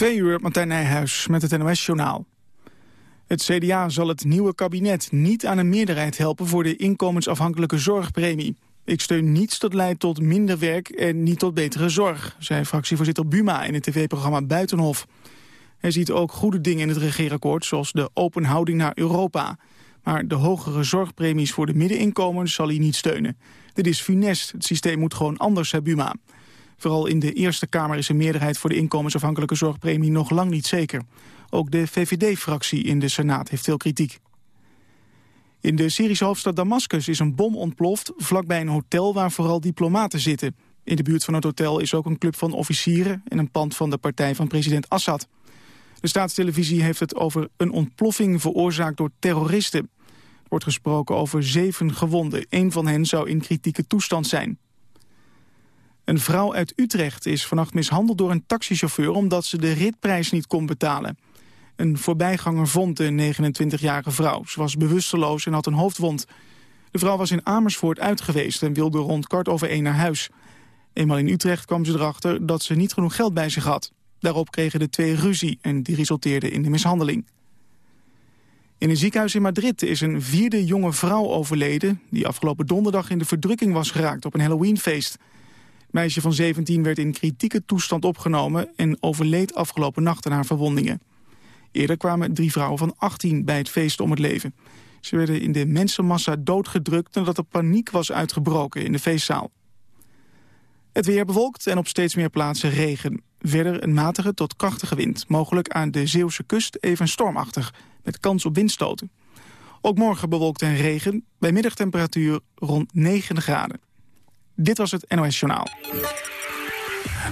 Twee uur, Martijn Nijhuis met het NOS-journaal. Het CDA zal het nieuwe kabinet niet aan een meerderheid helpen... voor de inkomensafhankelijke zorgpremie. Ik steun niets dat leidt tot minder werk en niet tot betere zorg... zei fractievoorzitter Buma in het tv-programma Buitenhof. Hij ziet ook goede dingen in het regeerakkoord... zoals de open houding naar Europa. Maar de hogere zorgpremies voor de middeninkomens zal hij niet steunen. Dit is funest. Het systeem moet gewoon anders, zei Buma. Vooral in de Eerste Kamer is een meerderheid voor de inkomensafhankelijke zorgpremie nog lang niet zeker. Ook de VVD-fractie in de Senaat heeft veel kritiek. In de Syrische hoofdstad Damascus is een bom ontploft vlakbij een hotel waar vooral diplomaten zitten. In de buurt van het hotel is ook een club van officieren en een pand van de partij van president Assad. De staatstelevisie heeft het over een ontploffing veroorzaakt door terroristen. Er wordt gesproken over zeven gewonden. Een van hen zou in kritieke toestand zijn. Een vrouw uit Utrecht is vannacht mishandeld door een taxichauffeur... omdat ze de ritprijs niet kon betalen. Een voorbijganger vond de 29-jarige vrouw. Ze was bewusteloos en had een hoofdwond. De vrouw was in Amersfoort uit geweest en wilde rond kwart over één naar huis. Eenmaal in Utrecht kwam ze erachter dat ze niet genoeg geld bij zich had. Daarop kregen de twee ruzie en die resulteerde in de mishandeling. In een ziekenhuis in Madrid is een vierde jonge vrouw overleden... die afgelopen donderdag in de verdrukking was geraakt op een Halloweenfeest. Meisje van 17 werd in kritieke toestand opgenomen... en overleed afgelopen nacht aan haar verwondingen. Eerder kwamen drie vrouwen van 18 bij het feest om het leven. Ze werden in de mensenmassa doodgedrukt nadat er paniek was uitgebroken in de feestzaal. Het weer bewolkt en op steeds meer plaatsen regen. Verder een matige tot krachtige wind. Mogelijk aan de Zeeuwse kust even stormachtig, met kans op windstoten. Ook morgen bewolkt en regen, bij middagtemperatuur rond 9 graden. Dit was het NOS Journaal.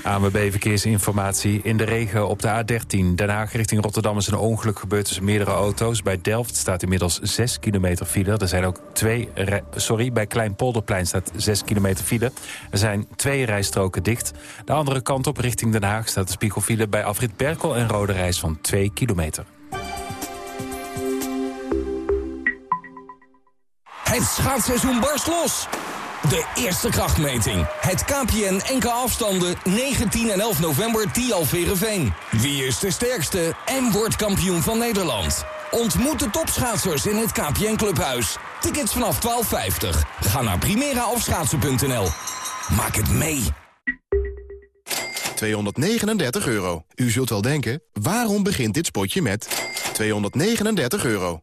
ANWB Verkeersinformatie. In de regen op de A13 Den Haag richting Rotterdam is een ongeluk gebeurd tussen meerdere auto's. Bij Delft staat inmiddels 6 kilometer file. Er zijn ook twee... Sorry, bij Kleinpolderplein staat 6 kilometer file. Er zijn twee rijstroken dicht. De andere kant op richting Den Haag staat de spiegelfile... bij Afrit Berkel en Rode Reis van 2 kilometer. Het schaatsseizoen barst los. De eerste krachtmeting. Het KPN NK afstanden 19 en 11 november Tialverenveen. Wie is de sterkste en wordt kampioen van Nederland? Ontmoet de topschaatsers in het KPN Clubhuis. Tickets vanaf 12,50. Ga naar primeraofschaatsen.nl. Maak het mee. 239 euro. U zult wel denken, waarom begint dit spotje met 239 euro?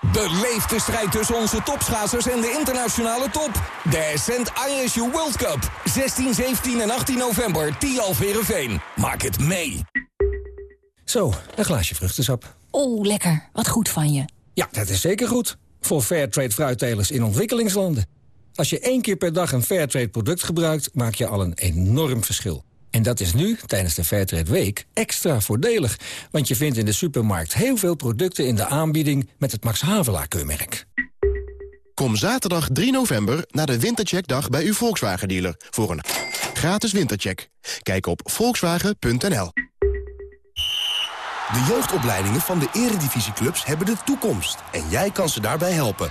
Beleef de strijd tussen onze topschaatsers en de internationale top. De Ascent ISU World Cup. 16, 17 en 18 november, Tialverenveen. Maak het mee. Zo, een glaasje vruchtensap. Oeh, lekker. Wat goed van je. Ja, dat is zeker goed. Voor Fairtrade fruittelers in ontwikkelingslanden. Als je één keer per dag een Fairtrade product gebruikt... maak je al een enorm verschil. En dat is nu, tijdens de Fairtrade Week, extra voordelig. Want je vindt in de supermarkt heel veel producten in de aanbieding... met het Max Havelaar-keurmerk. Kom zaterdag 3 november naar de Wintercheckdag bij uw Volkswagen-dealer... voor een gratis wintercheck. Kijk op volkswagen.nl. De jeugdopleidingen van de eredivisieclubs hebben de toekomst. En jij kan ze daarbij helpen.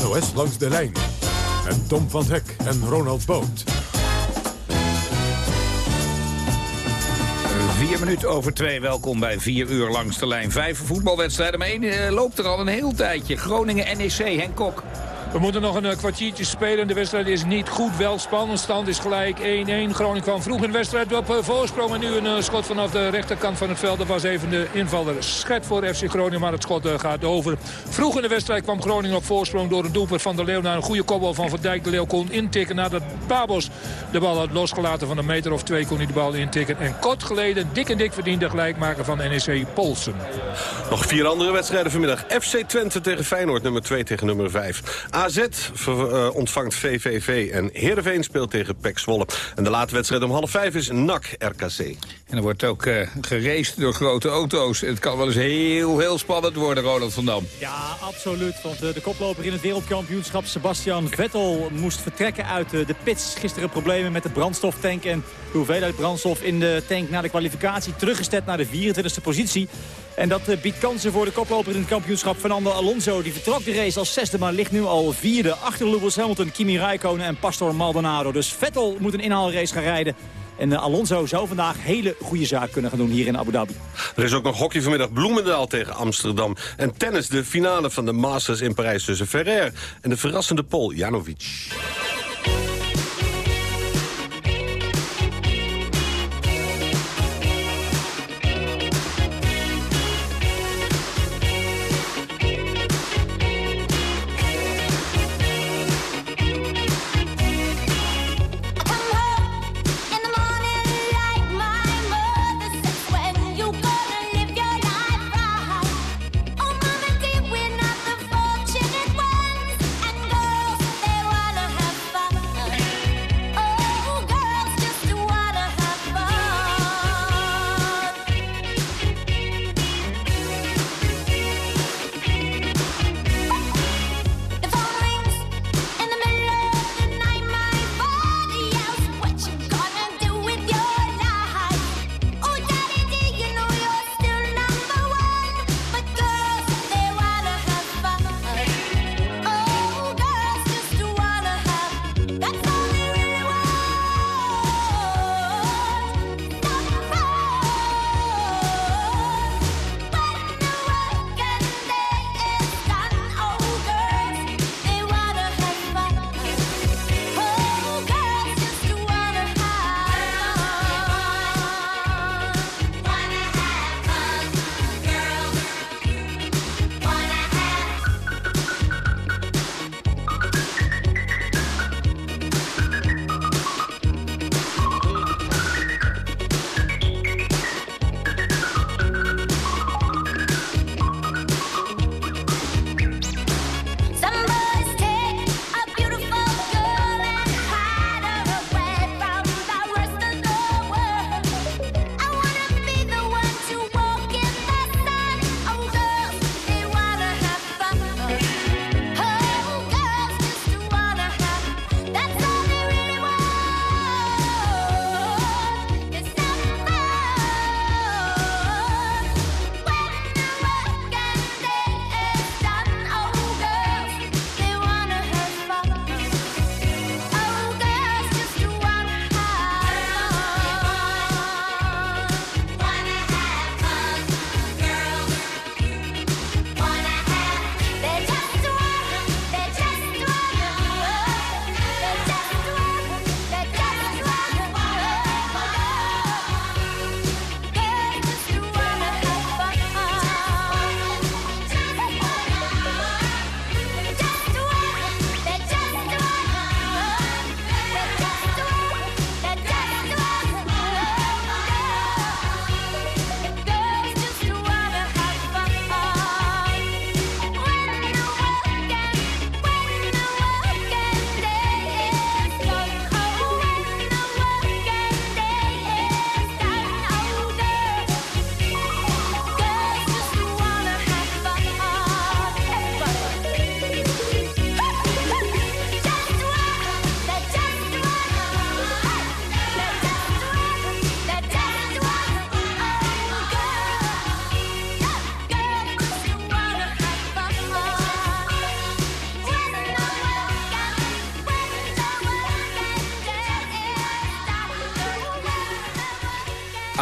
NOS langs de lijn. Met Tom van Hek en Ronald Boot. Vier minuten over twee, welkom bij vier uur langs de lijn. Vijf voetbalwedstrijden, maar één eh, loopt er al een heel tijdje. Groningen-NEC, Henk Kok. We moeten nog een kwartiertje spelen. De wedstrijd is niet goed, wel spannend. Stand is gelijk 1-1. Groningen kwam vroeg in de wedstrijd op voorsprong. En nu een schot vanaf de rechterkant van het veld. Dat was even de invaller Schet voor FC Groningen. Maar het schot gaat over. Vroeg in de wedstrijd kwam Groningen op voorsprong door een doelpunt van de Leeuw. Naar een goede kopbal van Van Dijk. De Leeuw kon intikken nadat Babos de bal had losgelaten van een meter of twee. Kon hij de bal intikken. En kort geleden dik en dik verdiende gelijkmaker van NEC Polsen. Nog vier andere wedstrijden vanmiddag. FC Twente tegen Feyenoord, nummer 2 tegen nummer 5. AZ uh, ontvangt VVV en Heerenveen speelt tegen PEC Zwolle. En de late wedstrijd om half vijf is NAC RKC. En er wordt ook uh, geraced door grote auto's. Het kan wel eens heel, heel spannend worden, Ronald van Dam. Ja, absoluut. Want uh, de koploper in het wereldkampioenschap, Sebastian Vettel, moest vertrekken uit de pits. Gisteren problemen met de brandstoftank en de hoeveelheid brandstof in de tank na de kwalificatie. Teruggesteld naar de 24e positie. En dat uh, biedt kansen voor de koploper in het kampioenschap. Fernando Alonso die vertrok de race als zesde, maar ligt nu al vierde. Achter Lewis Hamilton, Kimi Räikkönen en Pastor Maldonado. Dus Vettel moet een inhaalrace gaan rijden. En uh, Alonso zou vandaag hele goede zaak kunnen gaan doen hier in Abu Dhabi. Er is ook nog hockey vanmiddag Bloemendaal tegen Amsterdam. En tennis, de finale van de Masters in Parijs tussen Ferrer en de verrassende Pol Janovic.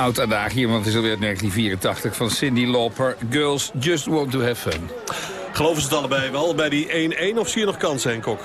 Oud hier, want het is alweer 1984 van Cindy Lauper. Girls Just Want To Have Fun. Geloven ze het allebei wel bij die 1-1 of zie je nog kansen, Kok?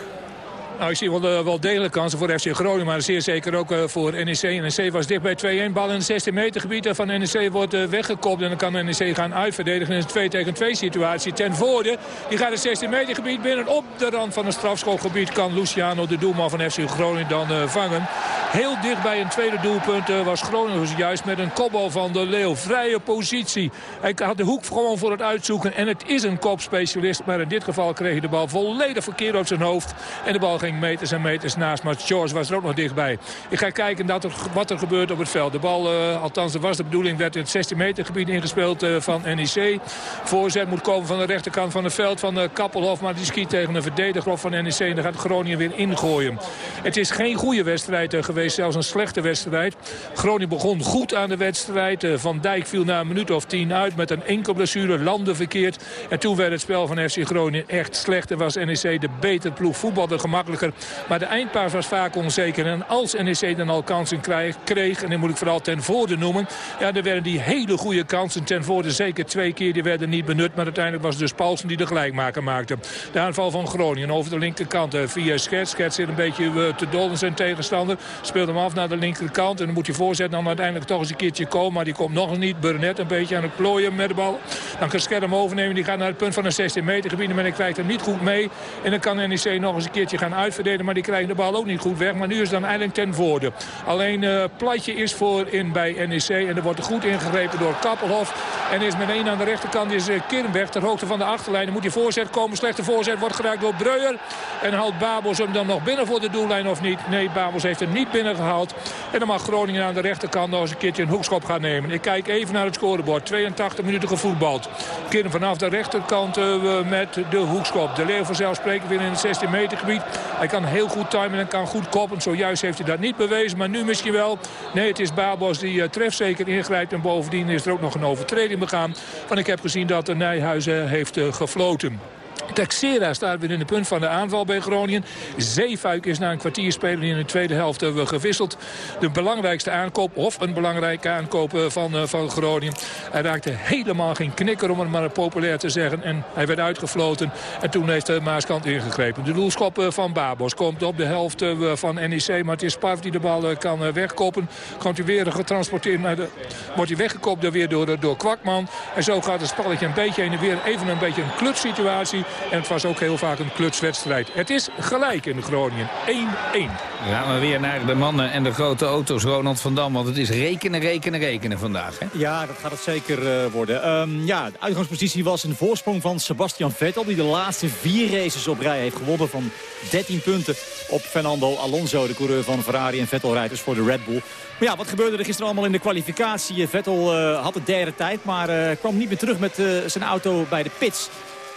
Nou, ik zie wel, uh, wel degelijk kansen voor FC Groningen, maar zeer zeker ook uh, voor NEC. NEC was dicht bij 2-1. Bal in het 16 meter gebied van NEC wordt weggekopt. En dan kan NEC gaan uitverdedigen in een 2 tegen 2 situatie. Ten voorde, die gaat het 16 meter gebied binnen. Op de rand van het strafschopgebied kan Luciano, de doelman van FC Groningen, dan vangen. Heel dicht bij een tweede doelpunt was Groningen dus juist met een kopbal van de Leeuw. Vrije positie. Hij had de hoek gewoon voor het uitzoeken. En het is een kopspecialist. Maar in dit geval kreeg hij de bal volledig verkeerd op zijn hoofd. En de bal meters en meters naast. Maar George was er ook nog dichtbij. Ik ga kijken dat er, wat er gebeurt op het veld. De bal, uh, althans dat was de bedoeling, werd in het 16 meter gebied ingespeeld uh, van NEC. Voorzet moet komen van de rechterkant van het veld van uh, Kappelhof. Maar die schiet tegen een verdediger van NEC. En dan gaat Groningen weer ingooien. Het is geen goede wedstrijd geweest, zelfs een slechte wedstrijd. Groningen begon goed aan de wedstrijd. van Dijk viel na een minuut of tien uit met een enkel blessure. Landen verkeerd. En toen werd het spel van FC Groningen echt slecht. En was NEC de beter ploeg. Voetbalde Maar de eindpaas was vaak onzeker. En als NEC dan al kansen kreeg, en die moet ik vooral ten voorde noemen... ja, dan werden die hele goede kansen ten voorde. Zeker twee keer, die werden niet benut. Maar uiteindelijk was het dus Paulsen die de gelijkmaker maakte. De aanval van Groningen over de linkerkant uh, via Scherts. Scherts zit een beetje uh, te dol in zijn tegenstander. Speelt hem af naar de linkerkant. En dan moet hij voorzetten dan uiteindelijk toch eens een keertje komen. Maar die komt nog niet. Burnett een beetje aan het plooien met de bal. Dan kan Scherm overnemen. Die gaat naar het punt van een 16 meter gebied. En ik krijgt hem niet goed mee. En dan kan NEC nog eens een keertje gaan maar die krijgen de bal ook niet goed weg. Maar nu is dan eindelijk ten voorde. Alleen uh, Platje is voor in bij NEC. En er wordt goed ingegrepen door Kappelhof. En is met één aan de rechterkant is uh, Kirnweg ter hoogte van de achterlijn. Dan moet die voorzet komen. Slechte voorzet wordt geraakt door Breuer. En haalt Babels hem dan nog binnen voor de doellijn of niet? Nee, Babels heeft hem niet binnen gehaald. En dan mag Groningen aan de rechterkant nog eens een keertje een hoekschop gaan nemen. Ik kijk even naar het scorebord. 82 minuten gevoetbald. Kirn vanaf de rechterkant uh, met de hoekschop. De Leeuw vanzelfsprekend weer in het 16 meter gebied. Hij kan heel goed timen en kan goed koppen. Zojuist heeft hij dat niet bewezen, maar nu misschien wel. Nee, het is Babos die uh, trefzeker ingrijpt. En bovendien is er ook nog een overtreding begaan. Want ik heb gezien dat de Nijhuizen heeft uh, gefloten. Texera staat weer in de punt van de aanval bij Groningen. Zeefuik is na een kwartier spelen in de tweede helft we gewisseld. De belangrijkste aankoop, of een belangrijke aankoop van, uh, van Groningen. Hij raakte helemaal geen knikker, om het maar populair te zeggen. En hij werd uitgefloten. En toen heeft Maaskant ingegrepen. De doelschop van Babos komt op de helft van NEC. Maar het is Paf die de bal kan wegkoppen. Komt hij weer getransporteerd naar de... Wordt hij weggekopt weer door, door Kwakman. En zo gaat het spelletje een beetje heen en weer. Even een beetje een klutsituatie. En het was ook heel vaak een klutswedstrijd. Het is gelijk in Groningen. 1-1. Gaan we weer naar de mannen en de grote auto's, Ronald van Dam. Want het is rekenen, rekenen, rekenen vandaag. Hè? Ja, dat gaat het zeker uh, worden. Um, ja, de uitgangspositie was een voorsprong van Sebastian Vettel... die de laatste vier races op rij heeft gewonnen van 13 punten... op Fernando Alonso, de coureur van Ferrari en Vettel rijdt dus voor de Red Bull. Maar ja, wat gebeurde er gisteren allemaal in de kwalificatie? Vettel uh, had de derde tijd, maar uh, kwam niet meer terug met zijn auto bij de pits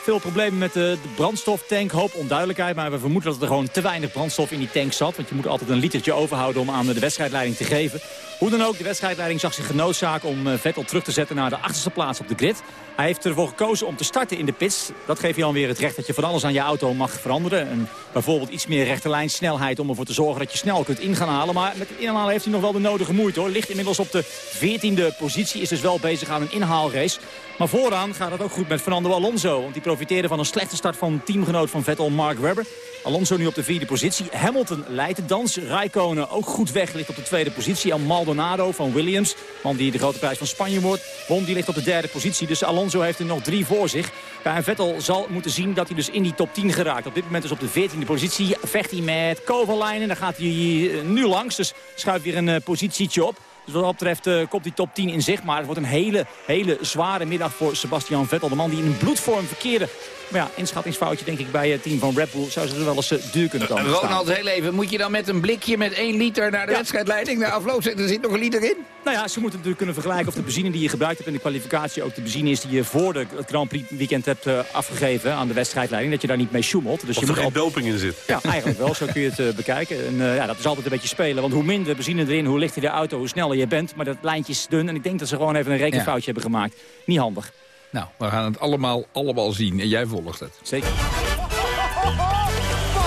veel problemen met de, de, brandstoftank. Hoop onduidelijkheid, maar we vermoeden dat er gewoon te weinig brandstof in die tank zat. Want je moet altijd een litertje overhouden om aan de wedstrijdleiding te geven. Hoe dan ook, de wedstrijdleiding zag zich genoodzaakt om Vettel terug te zetten naar de achterste plaats op de grid. Hij heeft ervoor gekozen om te starten in de pits. Dat geeft je weer het recht dat je van alles aan je auto mag veranderen. En bijvoorbeeld iets meer rechterlijnsnelheid om ervoor te zorgen dat je snel kunt in gaan halen. Maar met het inhalen heeft hij nog wel de nodige moeite hoor. Ligt inmiddels op de 14e positie, is dus wel bezig aan een inhaalrace. Maar vooraan gaat het ook goed met Fernando Alonso. Want die profiteerde van een slechte start van teamgenoot van Vettel, Mark Webber. Alonso nu op de vierde positie. Hamilton leidt de dans. Raikkonen ook goed weg, ligt op de tweede positie. En Maldonado van Williams, man die de grote prijs van Spanje wordt, won, die ligt op de derde positie. Dus Alonso heeft er nog drie voor zich. En Vettel zal moeten zien dat hij dus in die top 10 geraakt. Op dit moment is op de veertiende positie. Vecht hij met Kovalainen. Daar gaat hij nu langs. Dus schuift weer een positietje op. Dus wat dat betreft uh, komt die top 10 in zicht. Maar het wordt een hele, hele zware middag voor Sebastian Vettel. De man die in bloedvorm verkeerde. Maar ja, inschattingsfoutje denk ik bij het team van Red Bull. Zou ze er wel eens uh, duur kunnen komen Ronald, heel even. Moet je dan met een blikje met 1 liter naar de ja. wedstrijdleiding naar afloop zetten? Er zit nog een liter in? Nou ja, ze moeten natuurlijk kunnen vergelijken of de benzine die je gebruikt hebt in de kwalificatie ook de benzine is die je voor de, het Grand Prix weekend hebt uh, afgegeven aan de wedstrijdleiding. Dat je daar niet mee sjoemelt. Dus of je er moet geen al... doping in zit. Ja, eigenlijk wel. Zo kun je het uh, bekijken. En uh, ja, dat is altijd een beetje spelen. Want hoe minder benzine erin, hoe lichter de auto, hoe sneller je bent. Maar dat lijntje is dun. En ik denk dat ze gewoon even een rekenfoutje ja. hebben gemaakt. Niet handig. Nou, we gaan het allemaal, allemaal zien. En jij volgt het. Zeker. Wat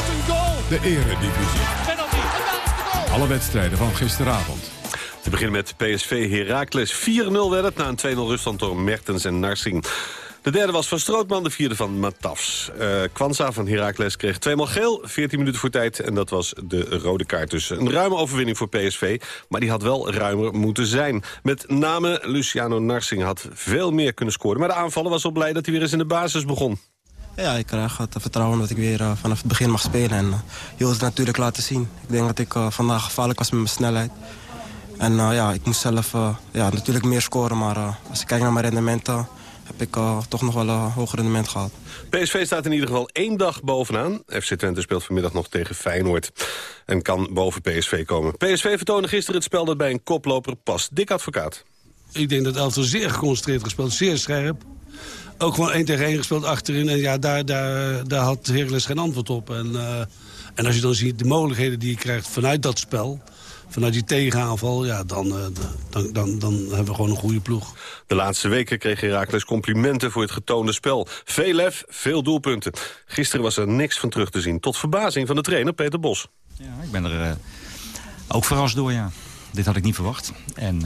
een goal! De eredivisie. Penalty. Alle wedstrijden van gisteravond. Te beginnen met PSV Heracles. 4-0 werd het na een 2-0 ruststand door Mertens en Narsing. De derde was van Strootman, de vierde van Matafs. Uh, van Heracles kreeg tweemaal geel, 14 minuten voor tijd... en dat was de rode kaart. Dus een ruime overwinning voor PSV, maar die had wel ruimer moeten zijn. Met name Luciano Narsing had veel meer kunnen scoren. Maar de aanvaller was al blij dat hij weer eens in de basis begon. Ja, ik krijg het vertrouwen dat ik weer uh, vanaf het begin mag spelen. En uh, je het natuurlijk laten zien. Ik denk dat ik vandaag gevaarlijk was met mijn snelheid. En ja, ik moest zelf ja, natuurlijk meer scoren. Maar als ik kijk naar mijn rendementen heb ik toch nog wel een hoger rendement gehad. PSV staat in ieder geval één dag bovenaan. FC Twente speelt vanmiddag nog tegen Feyenoord. En kan boven PSV komen. PSV vertoonde gisteren het spel dat bij een koploper past. Dik advocaat. Ik denk dat Elftal zeer geconcentreerd gespeeld. Zeer scherp ook gewoon één tegen één gespeeld achterin. En ja, daar, daar, daar had Heracles geen antwoord op. En, uh, en als je dan ziet de mogelijkheden die je krijgt vanuit dat spel... vanuit die tegenaanval, ja, dan, uh, dan, dan, dan hebben we gewoon een goede ploeg. De laatste weken kreeg Heracles complimenten voor het getoonde spel. Veel lef, veel doelpunten. Gisteren was er niks van terug te zien. Tot verbazing van de trainer Peter Bos. Ja, ik ben er uh, ook verrast door, ja. Dit had ik niet verwacht. En...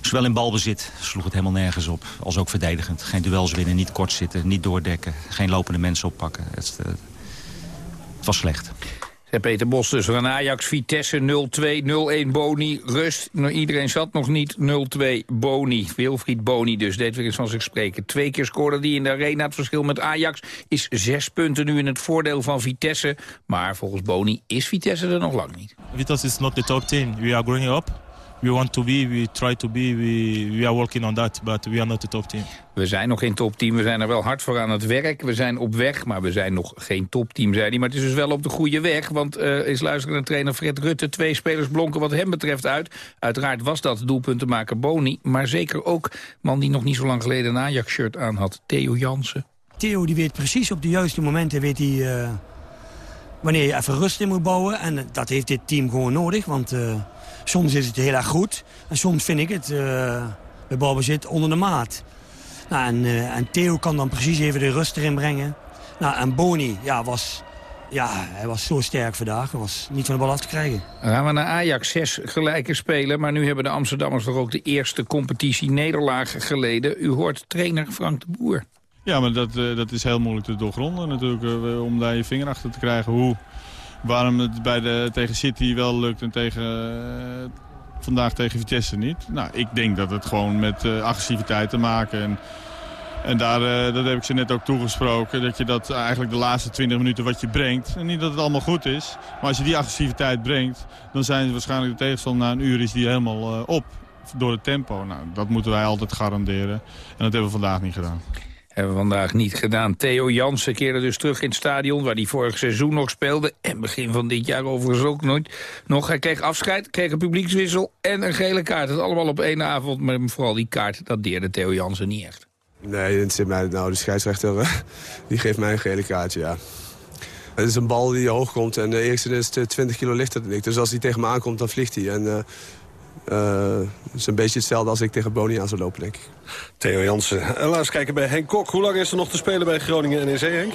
Zowel in balbezit sloeg het helemaal nergens op, als ook verdedigend. Geen duels winnen, niet kort zitten, niet doordekken. Geen lopende mensen oppakken. Het, uh, het was slecht. Peter Bos dus van Ajax, Vitesse 0-2, 0-1 Boni, rust. Nou, iedereen zat nog niet, 0-2 Boni. Wilfried Boni dus, deed weer eens van zich spreken. Twee keer scoorde hij in de arena. Het verschil met Ajax is zes punten nu in het voordeel van Vitesse. Maar volgens Boni is Vitesse er nog lang niet. Vitesse is not the top 10. We are growing up we want to be, we try to be, we, we are working on that, but we are not the top team. We zijn nog geen topteam, we zijn er wel hard voor aan het werk. We zijn op weg, maar we zijn nog geen topteam, zei hij. Maar het is dus wel op de goede weg, want uh, is luisteren naar trainer Fred Rutte. Twee spelers blonken wat hem betreft uit. Uiteraard was dat doelpuntenmaker Boni, maar zeker ook man die nog niet zo lang geleden een Ajax-shirt aan had, Theo Jansen. Theo die weet precies op de juiste momenten weet hij, uh, wanneer je even rust in moet bouwen. En dat heeft dit team gewoon nodig, want... Uh, Soms is het heel erg goed. En soms vind ik het uh, bij balbezit onder de maat. Nou, en, uh, en, Theo kan dan precies even de rust erin brengen. Nou, en Boni ja, was, ja, hij was zo sterk vandaag. Hij was niet van de bal af te krijgen. Dan gaan we naar Ajax. Zes gelijke spelen. Maar nu hebben de Amsterdammers toch ook de eerste competitie-nederlaag geleden. U hoort trainer Frank de Boer. Ja, maar dat, uh, dat is heel moeilijk te doorgronden natuurlijk. om daar je vinger achter te krijgen hoe waarom het bij de, tegen City wel lukt en tegen, uh, vandaag tegen Vitesse niet. Nou, ik denk dat het gewoon met uh, agressiviteit te maken. En, en daar, uh, dat heb ik ze net ook toegesproken. Dat je dat eigenlijk de laatste 20 minuten wat je brengt. En niet dat het allemaal goed is. Maar als je die agressiviteit brengt. Dan zijn ze waarschijnlijk de tegenstander na een uur is die helemaal op. Door het tempo. Nou, dat moeten wij altijd garanderen. En dat hebben we vandaag niet gedaan. Hebben we vandaag niet gedaan. Theo Jansen keerde dus terug in het stadion... waar hij vorig seizoen nog speelde. En begin van dit jaar overigens ook nooit nog. Hij kreeg afscheid, kreeg een publiekswissel en een gele kaart. Het allemaal op één avond. Maar vooral die kaart, dat deerde Theo Jansen niet echt. Nee, het zit mij, nou, de scheidsrechter die geeft mij een gele kaartje, ja. Het is een bal die hoog komt en de eerste is 20 kilo lichter dan ik. Dus als hij tegen me aankomt, dan vliegt hij. En, uh, het is een beetje hetzelfde als ik tegen Boni aan zou lopen, denk ik. Theo Jansen. En laten kijken bij Henk Kok. Hoe lang is er nog te spelen bij Groningen NEC, Henk?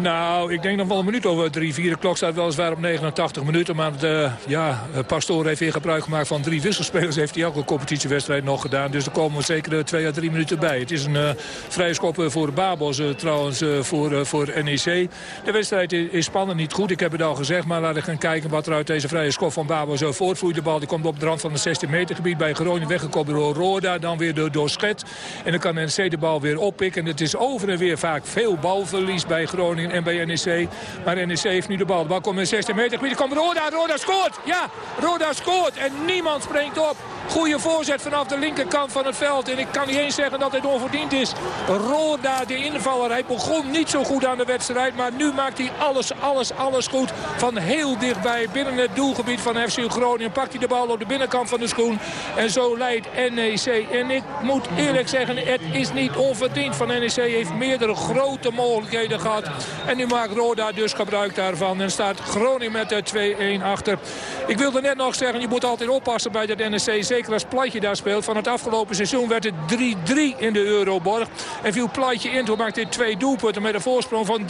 Nou, ik denk nog wel een minuut over drie, vier. De klok staat weliswaar op 89 minuten. Maar de, ja, Pastoor heeft weer gebruik gemaakt van drie wisselspelers. Heeft hij elke competitiewedstrijd nog gedaan. Dus er komen zeker twee à drie minuten bij. Het is een vrije schop eh, voor Babos trouwens voor, voor NEC. De wedstrijd is spannend, niet goed. Ik heb het al gezegd. Maar laten we gaan kijken wat er uit deze vrije schop van Babos voortvloeit. De bal die komt op de rand van het 16 meter gebied bij Groningen. Weggekomen door Roda. Dan weer door, door Schet. En dan kan NEC de bal weer oppikken. En het is over en weer vaak veel balverlies bij Groningen en bij NEC. Maar NEC heeft nu de bal. De bal komt in 16 meter komt Roda. Roda scoort. Ja, Roda scoort. En niemand springt op. Goede voorzet vanaf de linkerkant van het veld. En ik kan niet eens zeggen dat het onverdiend is. Roda, de invaller. Hij begon niet zo goed aan de wedstrijd. Maar nu maakt hij alles, alles, alles goed. Van heel dichtbij binnen het doelgebied van FC Groningen. Pakt hij de bal op de binnenkant van de schoen. En zo leidt NEC. En ik moet eerlijk zeggen, het is niet onverdiend. Van NEC heeft meerdere grote mogelijkheden gehad. En nu maakt Roda dus gebruik daarvan. En staat Groningen met de 2-1 achter. Ik wilde net nog zeggen, je moet altijd oppassen bij dat NEC zeker als Plaatje daar speelt. Van het afgelopen seizoen werd het 3-3 in de Euroborg. En viel Plaatje in, toen maakte hij twee doelpunten met een voorsprong van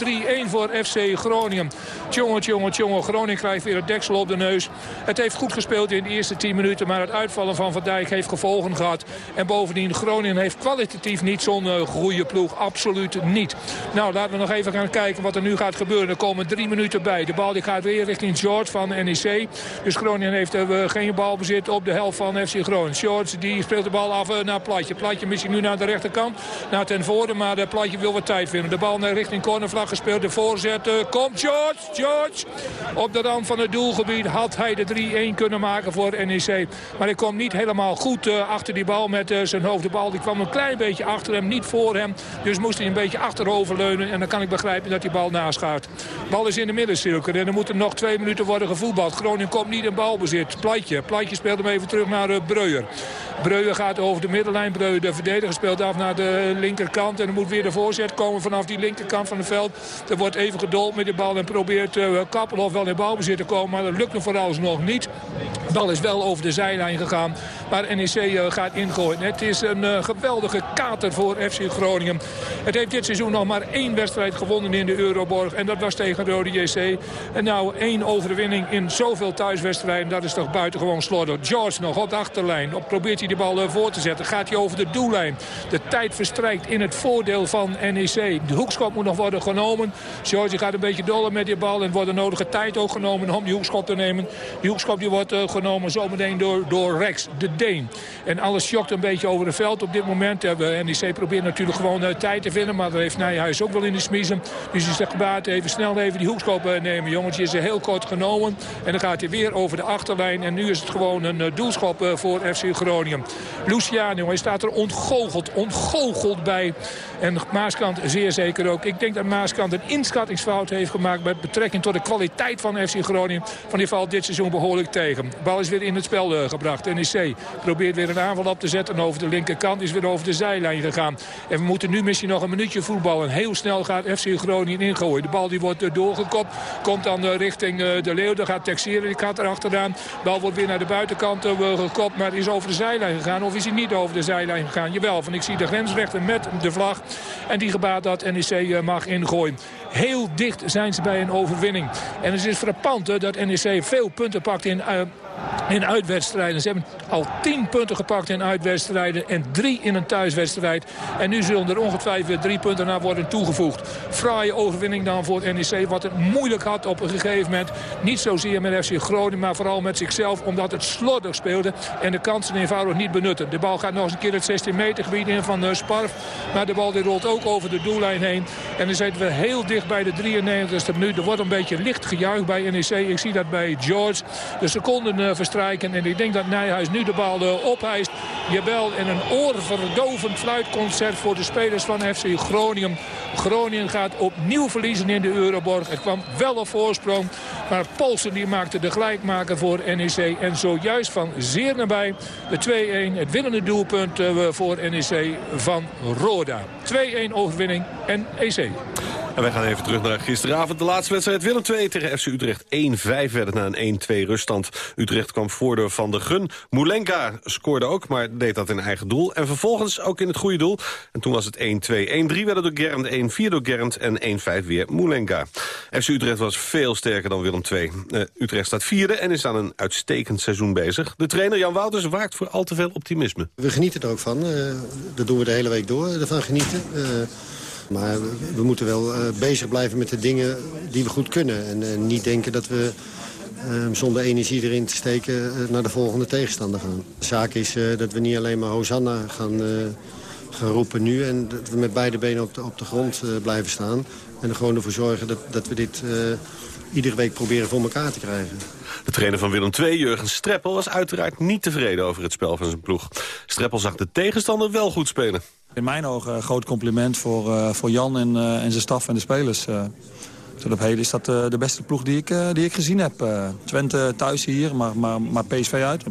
3-1 voor FC Groningen. Tjonge, tjonge, tjonge. Groningen krijgt weer het deksel op de neus. Het heeft goed gespeeld in de eerste 10 minuten. Maar het uitvallen van Van Dijk heeft gevolgen gehad. En bovendien, Groningen heeft kwalitatief niet zo'n goede ploeg. Absoluut niet. Nou, laten we nog even gaan kijken wat er nu gaat gebeuren. Er komen drie minuten bij. De bal die gaat weer richting George van NEC. Dus Groningen heeft uh, geen balbezit op de helft van FC George die speelt de bal af uh, naar Platje. Platje misschien nu naar de rechterkant. Naar ten voren, maar de Platje wil wat tijd vinden. De bal naar richting cornervlag gespeeld. De voorzet komt George. George. Op de rand van het doelgebied had hij de 3-1 kunnen maken voor NEC. Maar hij komt niet helemaal goed uh, achter die bal met zijn hoofd. De bal die kwam een klein beetje achter hem, niet voor hem. Dus moest hij een beetje achterover leunen. En dan kan ik begrijpen dat die bal naschaart. De bal is in de middencirkel en er moeten nog twee minuten worden gevoetbald. Groningen komt niet in balbezit. Platje. Platje speelt hem even terug naar Breuer. Breuer gaat over de middenlijn. Breuer, de verdediger, speelt af naar de linkerkant. En er moet weer de voorzet komen vanaf die linkerkant van het veld. Er wordt even gedold met de bal en probeert uh, Kappelhoff wel in balbezit te komen. Maar dat lukt hem vooralsnog niet. Bal is wel over de zijlijn gegaan. Maar NEC uh, gaat ingooien. Het is een uh, geweldige kater voor FC Groningen. Het heeft dit seizoen nog maar één wedstrijd gewonnen in de Euroborg. En dat was tegen Rode JC. En nou één overwinning in zoveel thuiswedstrijden. Dat is toch buitengewoon slordig. George nog op de achterlijn. Op probeert hij de bal uh, voor te zetten. Gaat hij over de doellijn. De tijd verstrijkt in het voordeel van NEC. De hoekschop moet nog worden genomen. George gaat een beetje dollen met die bal. En wordt de nodige tijd ook genomen om die hoekschop te nemen. Die hoekschop die wordt uh, zometeen door, door Rex, de Deen. En alles schokt een beetje over het veld op dit moment. Uh, NEC probeert natuurlijk gewoon uh, tijd te vinden. Maar dat heeft Nijhuis ook wel in de smiezen. Dus hij zegt gebaat even snel even die hoekschop nemen. Jongetje is heel kort genomen. En dan gaat hij weer over de achterlijn. En nu is het gewoon een doelschop voor FC Groningen. Luciano, hij staat er ontgoocheld, ontgoocheld bij. En Maaskant zeer zeker ook. Ik denk dat Maaskant een inschattingsfout heeft gemaakt... met betrekking tot de kwaliteit van FC Groningen. Van die valt dit seizoen behoorlijk tegen. Bal is weer in het spel uh, gebracht. NEC probeert weer een aanval op te zetten. En over de linkerkant is weer over de zijlijn gegaan. En we moeten nu misschien nog een minuutje voetballen. Heel snel gaat FC Groningen ingooien. De bal die wordt uh, doorgekopt. Komt dan uh, richting de Leeuw. Daar gaat Texeren. Die gaat erachteraan. De bal wordt weer naar de buitenkant gekopt. Maar is over de zijlijn gegaan. Of is hij niet over de zijlijn gegaan? Jawel, van ik zie de grensrechter met de vlag. En die gebaat dat NEC mag ingooien. Heel dicht zijn ze bij een overwinning. En het is frappant hè, dat NEC veel punten pakt in... Uh, in uitwedstrijden. Ze hebben al 10 punten gepakt in uitwedstrijden en 3 in een thuiswedstrijd. En nu zullen er ongetwijfeld weer 3 punten naar worden toegevoegd. Fraaie overwinning dan voor NEC. Wat het moeilijk had op een gegeven moment. Niet zozeer met FC Groningen, maar vooral met zichzelf. Omdat het slordig speelde en de kansen eenvoudig niet benutten. De bal gaat nog eens een keer het 16 meter gebied in van uh, Sparf. Maar de bal die rolt ook over de doellijn heen. En dan zitten we heel dicht bij de 93e minuut. Er wordt een beetje licht gejuicht bij NEC. Ik zie dat bij George. De seconden uh, verstrijken. En ik denk dat Nijhuis nu de bal uh, ophijst. Jawel, en een oorverdovend fluitconcert voor de spelers van FC Groningen. Groningen gaat opnieuw verliezen in de Euroborg. Het kwam wel op voorsprong. Maar Polsen die maakte de gelijkmaker voor NEC. En zojuist van zeer nabij de 2-1. Het winnende doelpunt uh, voor NEC van Roda. 2-1 overwinning NEC. En wij gaan even terug naar gisteravond. De laatste wedstrijd Willem 2 tegen FC Utrecht 1-5 werd na een 1-2 ruststand. Utrecht kwam voor door Van de Gun. Moulenka scoorde ook, maar deed dat in eigen doel. En vervolgens ook in het goede doel. En toen was het 1-2. 1-3 werden door Gernd, 1-4 door Gernd en 1-5 weer Moulenka. FC Utrecht was veel sterker dan Willem 2. Uh, Utrecht staat vierde en is aan een uitstekend seizoen bezig. De trainer Jan Wouters waakt voor al te veel optimisme. We genieten er ook van. Uh, dat doen we de hele week door, ervan genieten. Uh, maar we moeten wel uh, bezig blijven met de dingen die we goed kunnen. En uh, niet denken dat we uh, zonder energie erin te steken naar de volgende tegenstander gaan. De zaak is dat we niet alleen maar Hosanna gaan, gaan roepen nu... en dat we met beide benen op de, op de grond blijven staan. En er gewoon ervoor zorgen dat, dat we dit iedere week proberen voor elkaar te krijgen. De trainer van Willem II, Jurgen Streppel, was uiteraard niet tevreden over het spel van zijn ploeg. Streppel zag de tegenstander wel goed spelen. In mijn ogen een groot compliment voor, uh, voor Jan en, uh, en zijn staf en de spelers. Uh, tot op heden is dat de beste ploeg die ik, die ik gezien heb. Twente thuis hier, maar, maar, maar PSV uit.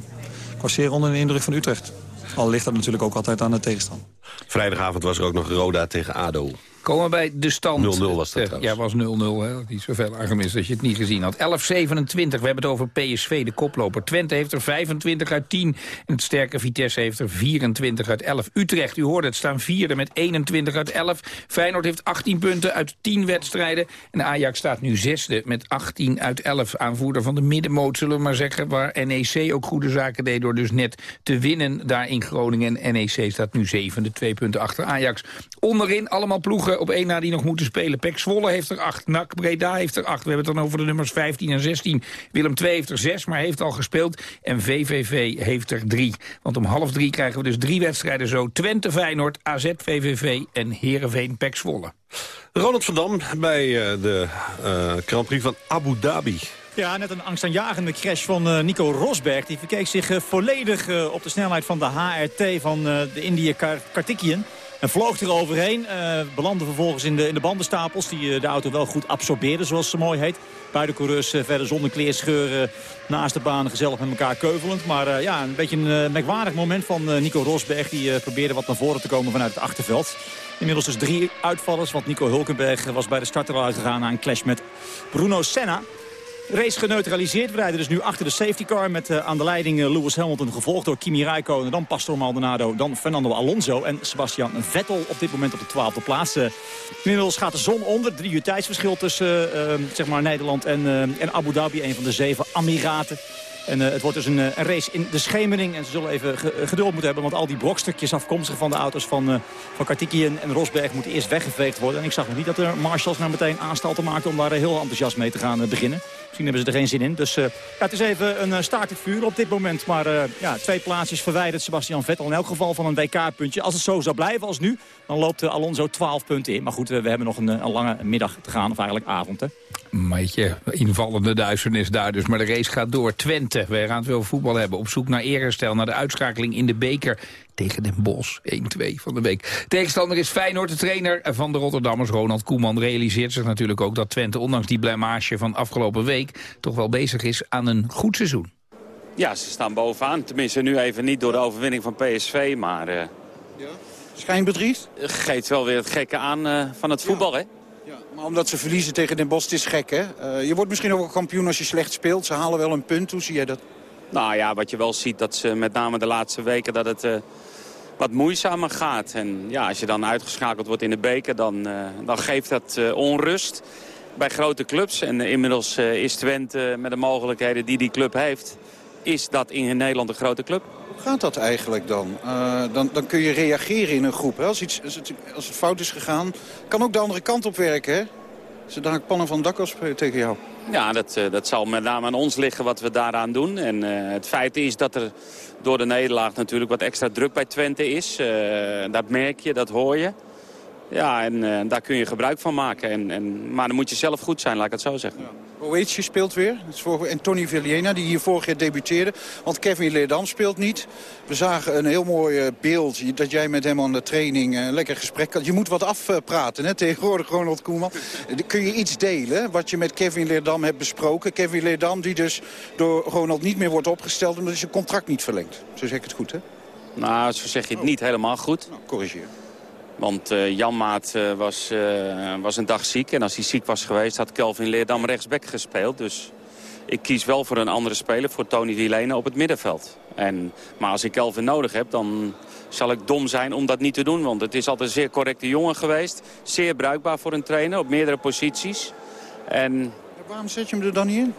Ik was zeer onder de indruk van Utrecht. Al ligt dat natuurlijk ook altijd aan de tegenstand. Vrijdagavond was er ook nog Roda tegen ADO. Komen we bij de stand. 0-0 was dat Eh, trouwens. Ja, was 0-0. hè. Niet zoveel gemist dat je het niet gezien had. 11-27. We hebben het over PSV, de koploper. Twente heeft er 25 uit 10. En het sterke Vitesse heeft er 24 uit 11. Utrecht, u hoorde het, staan vierde met 21 uit 11. Feyenoord heeft 18 punten uit 10 wedstrijden. En Ajax staat nu zesde met 18 uit 11. Aanvoerder van de middenmoot, zullen we maar zeggen... waar NEC ook goede zaken deed door dus net te winnen daar in Groningen. En NEC staat nu zevende, twee punten achter Ajax. Onderin allemaal ploegen op één na die nog moeten spelen. Pek Zwolle heeft er acht, NAC Breda heeft er acht. We hebben het dan over de nummers 15 en 16. Willem II heeft er zes, maar heeft al gespeeld. En VVV heeft er drie. Want om half drie krijgen we dus drie wedstrijden zo. Twente, Feyenoord, AZ, VVV en Heerenveen, Pek Zwolle. Ronald van Dam bij eh, de eh, Grand Prix van Abu Dhabi. Ja, net een angstaanjagende crash van eh, Nico Rosberg. Die verkeek zich eh, volledig eh, op de snelheid van de HRT van eh, de Indië Kar Kartikian. Vloog er overheen. eh, belandde vervolgens in de, in de bandenstapels. Die eh, de auto wel goed absorbeerden, zoals ze mooi heet. Beide coureurs eh, verder zonder kleerscheuren naast de baan gezellig met elkaar keuvelend. Maar ja, een beetje een eh, merkwaardig moment van Nico Rosberg. Die probeerde wat naar voren te komen vanuit het achterveld. Inmiddels dus drie uitvallers, want Nico Hulkenberg was bij de start eruit gegaan na een clash met Bruno Senna. Race geneutraliseerd. We rijden dus nu achter de safety car met eh, aan de leiding eh, Lewis Hamilton gevolgd door Kimi Räikkönen. Dan Pastor Maldonado, dan Fernando Alonso en Sebastian Vettel op dit moment op de twaalfde plaats. Eh, inmiddels gaat de zon onder. Drie uur tijdsverschil tussen zeg maar Nederland en, en Abu Dhabi. Een van de zeven Amiraten. En eh, het wordt dus een, eh, een race in de schemering. En ze zullen even eh, geduld moeten hebben. Want al die brokstukjes afkomstig van de auto's van, uh, van en Rosberg moeten eerst weggeveegd worden. En ik zag nog niet dat de marshals nou meteen aanstalten maakten om daar heel enthousiast mee te gaan beginnen. Misschien hebben ze er geen zin in. Dus ja, het is even een staart het vuur op dit moment. Maar ja, twee plaatsjes verwijderd Sebastian Vettel. In elk geval van een WK-puntje. Als het zo zou blijven als nu, dan loopt Alonso 12 punten in. Maar goed, we hebben nog een, een, lange middag te gaan. Of eigenlijk avond, hè. Een beetje invallende duisternis daar dus. Maar de race gaat door. Twente, we gaan het wel over voetbal hebben. Op zoek naar eerherstel, naar de uitschakeling in de beker tegen Den Bosch. 1-2 van de week. Tegenstander is Feyenoord. De trainer van de Rotterdammers, Ronald Koeman, realiseert zich natuurlijk ook dat Twente, ondanks die blamage van afgelopen week, toch wel bezig is aan een goed seizoen. Ja, ze staan bovenaan. Tenminste, nu even niet door de overwinning van PSV, maar... Uh, ja. Schijnbedriegt? Geeft wel weer het gekke aan uh, van het voetbal, ja. hè? Maar omdat ze verliezen tegen Den Bosch, het is gek, hè? Uh, je wordt misschien ook wel kampioen als je slecht speelt. Ze halen wel een punt. Hoe zie jij dat? Nou ja, wat je wel ziet, dat ze met name de laatste weken... dat het uh, wat moeizamer gaat. En ja, als je dan uitgeschakeld wordt in de beker, dan, uh, dan geeft dat onrust bij grote clubs. En inmiddels is Twente met de mogelijkheden die die club heeft... is dat in Nederland een grote club. Hoe gaat dat eigenlijk dan? Uh, dan, dan kun je reageren in een groep. Hè? Als, iets, als, het, als het fout is gegaan, kan ook de andere kant op werken, hè? Ze daar pannen van dak af tegen jou. Ja, dat, uh, dat zal met name aan ons liggen wat we daaraan doen. En uh, het feit is dat er door de nederlaag natuurlijk wat extra druk bij Twente is. Uh, dat merk je, dat hoor je. Ja, en daar kun je gebruik van maken. En, en, maar dan moet je zelf goed zijn, laat ik het zo zeggen. Ja. Boetje speelt weer. En Tony Villena, die hier vorig jaar debuteerde. Want Kevin Leerdam speelt niet. We zagen een heel mooi beeld dat jij met hem aan de training een lekker gesprek had. Je moet wat afpraten, hè, tegenwoordig Ronald Koeman. Kun je iets delen wat je met Kevin Leerdam hebt besproken? Kevin Leerdam die dus door Ronald niet meer wordt opgesteld... omdat hij zijn contract niet verlengt. Zo zeg ik het goed, hè? Nou, zo zeg je het niet helemaal goed. Nou, corrigeer. Want uh, Janmaat uh, was, uh, was een dag ziek. En als hij ziek was geweest had Kelvin Leerdam rechtsback gespeeld. Dus ik kies wel voor een andere speler, voor Tony Vilena op het middenveld. En, maar als ik Kelvin nodig heb, dan zal ik dom zijn om dat niet te doen. Want het is altijd een zeer correcte jongen geweest. Zeer bruikbaar voor een trainer op meerdere posities. En, ja, waarom zet je hem er dan niet in?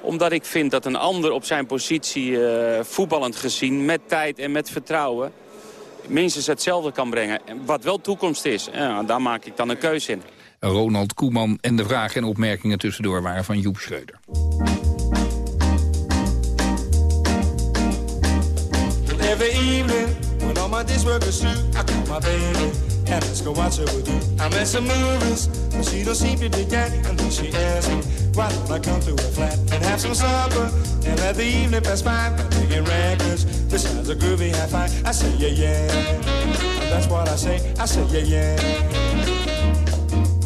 Omdat ik vind dat een ander op zijn positie voetballend gezien... met tijd en met vertrouwen minstens hetzelfde kan brengen. Wat wel toekomst is, ja, daar maak ik dan een keuze in. Ronald Koeman en de vragen en opmerkingen tussendoor waren van Joep Schreuder. Every evening, when all my days I call my baby let's go watch her with you. I met some movies, but she don't seem to dig that. And then she asks me, why don't I come to her flat and have some supper and let the evening pass by by digging records. Besides a groovy high five, I say yeah yeah. And that's what I say, I say yeah yeah.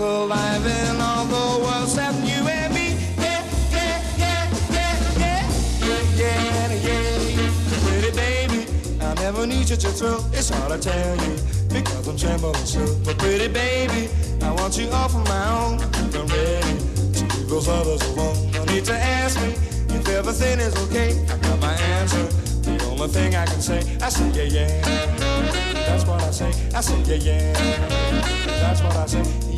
Alive in all the world except you and me. Yeah, yeah, yeah, yeah, yeah, yeah, yeah, yeah. Pretty baby, I never need you to thrill. It's hard to tell you because I'm trembling still. But pretty baby, I want you all for my own. I'm ready to leave those others alone. No need to ask me if everything is okay. I got my answer. The only thing I can say, I say yeah yeah. That's what I say. I say yeah yeah. That's what I say.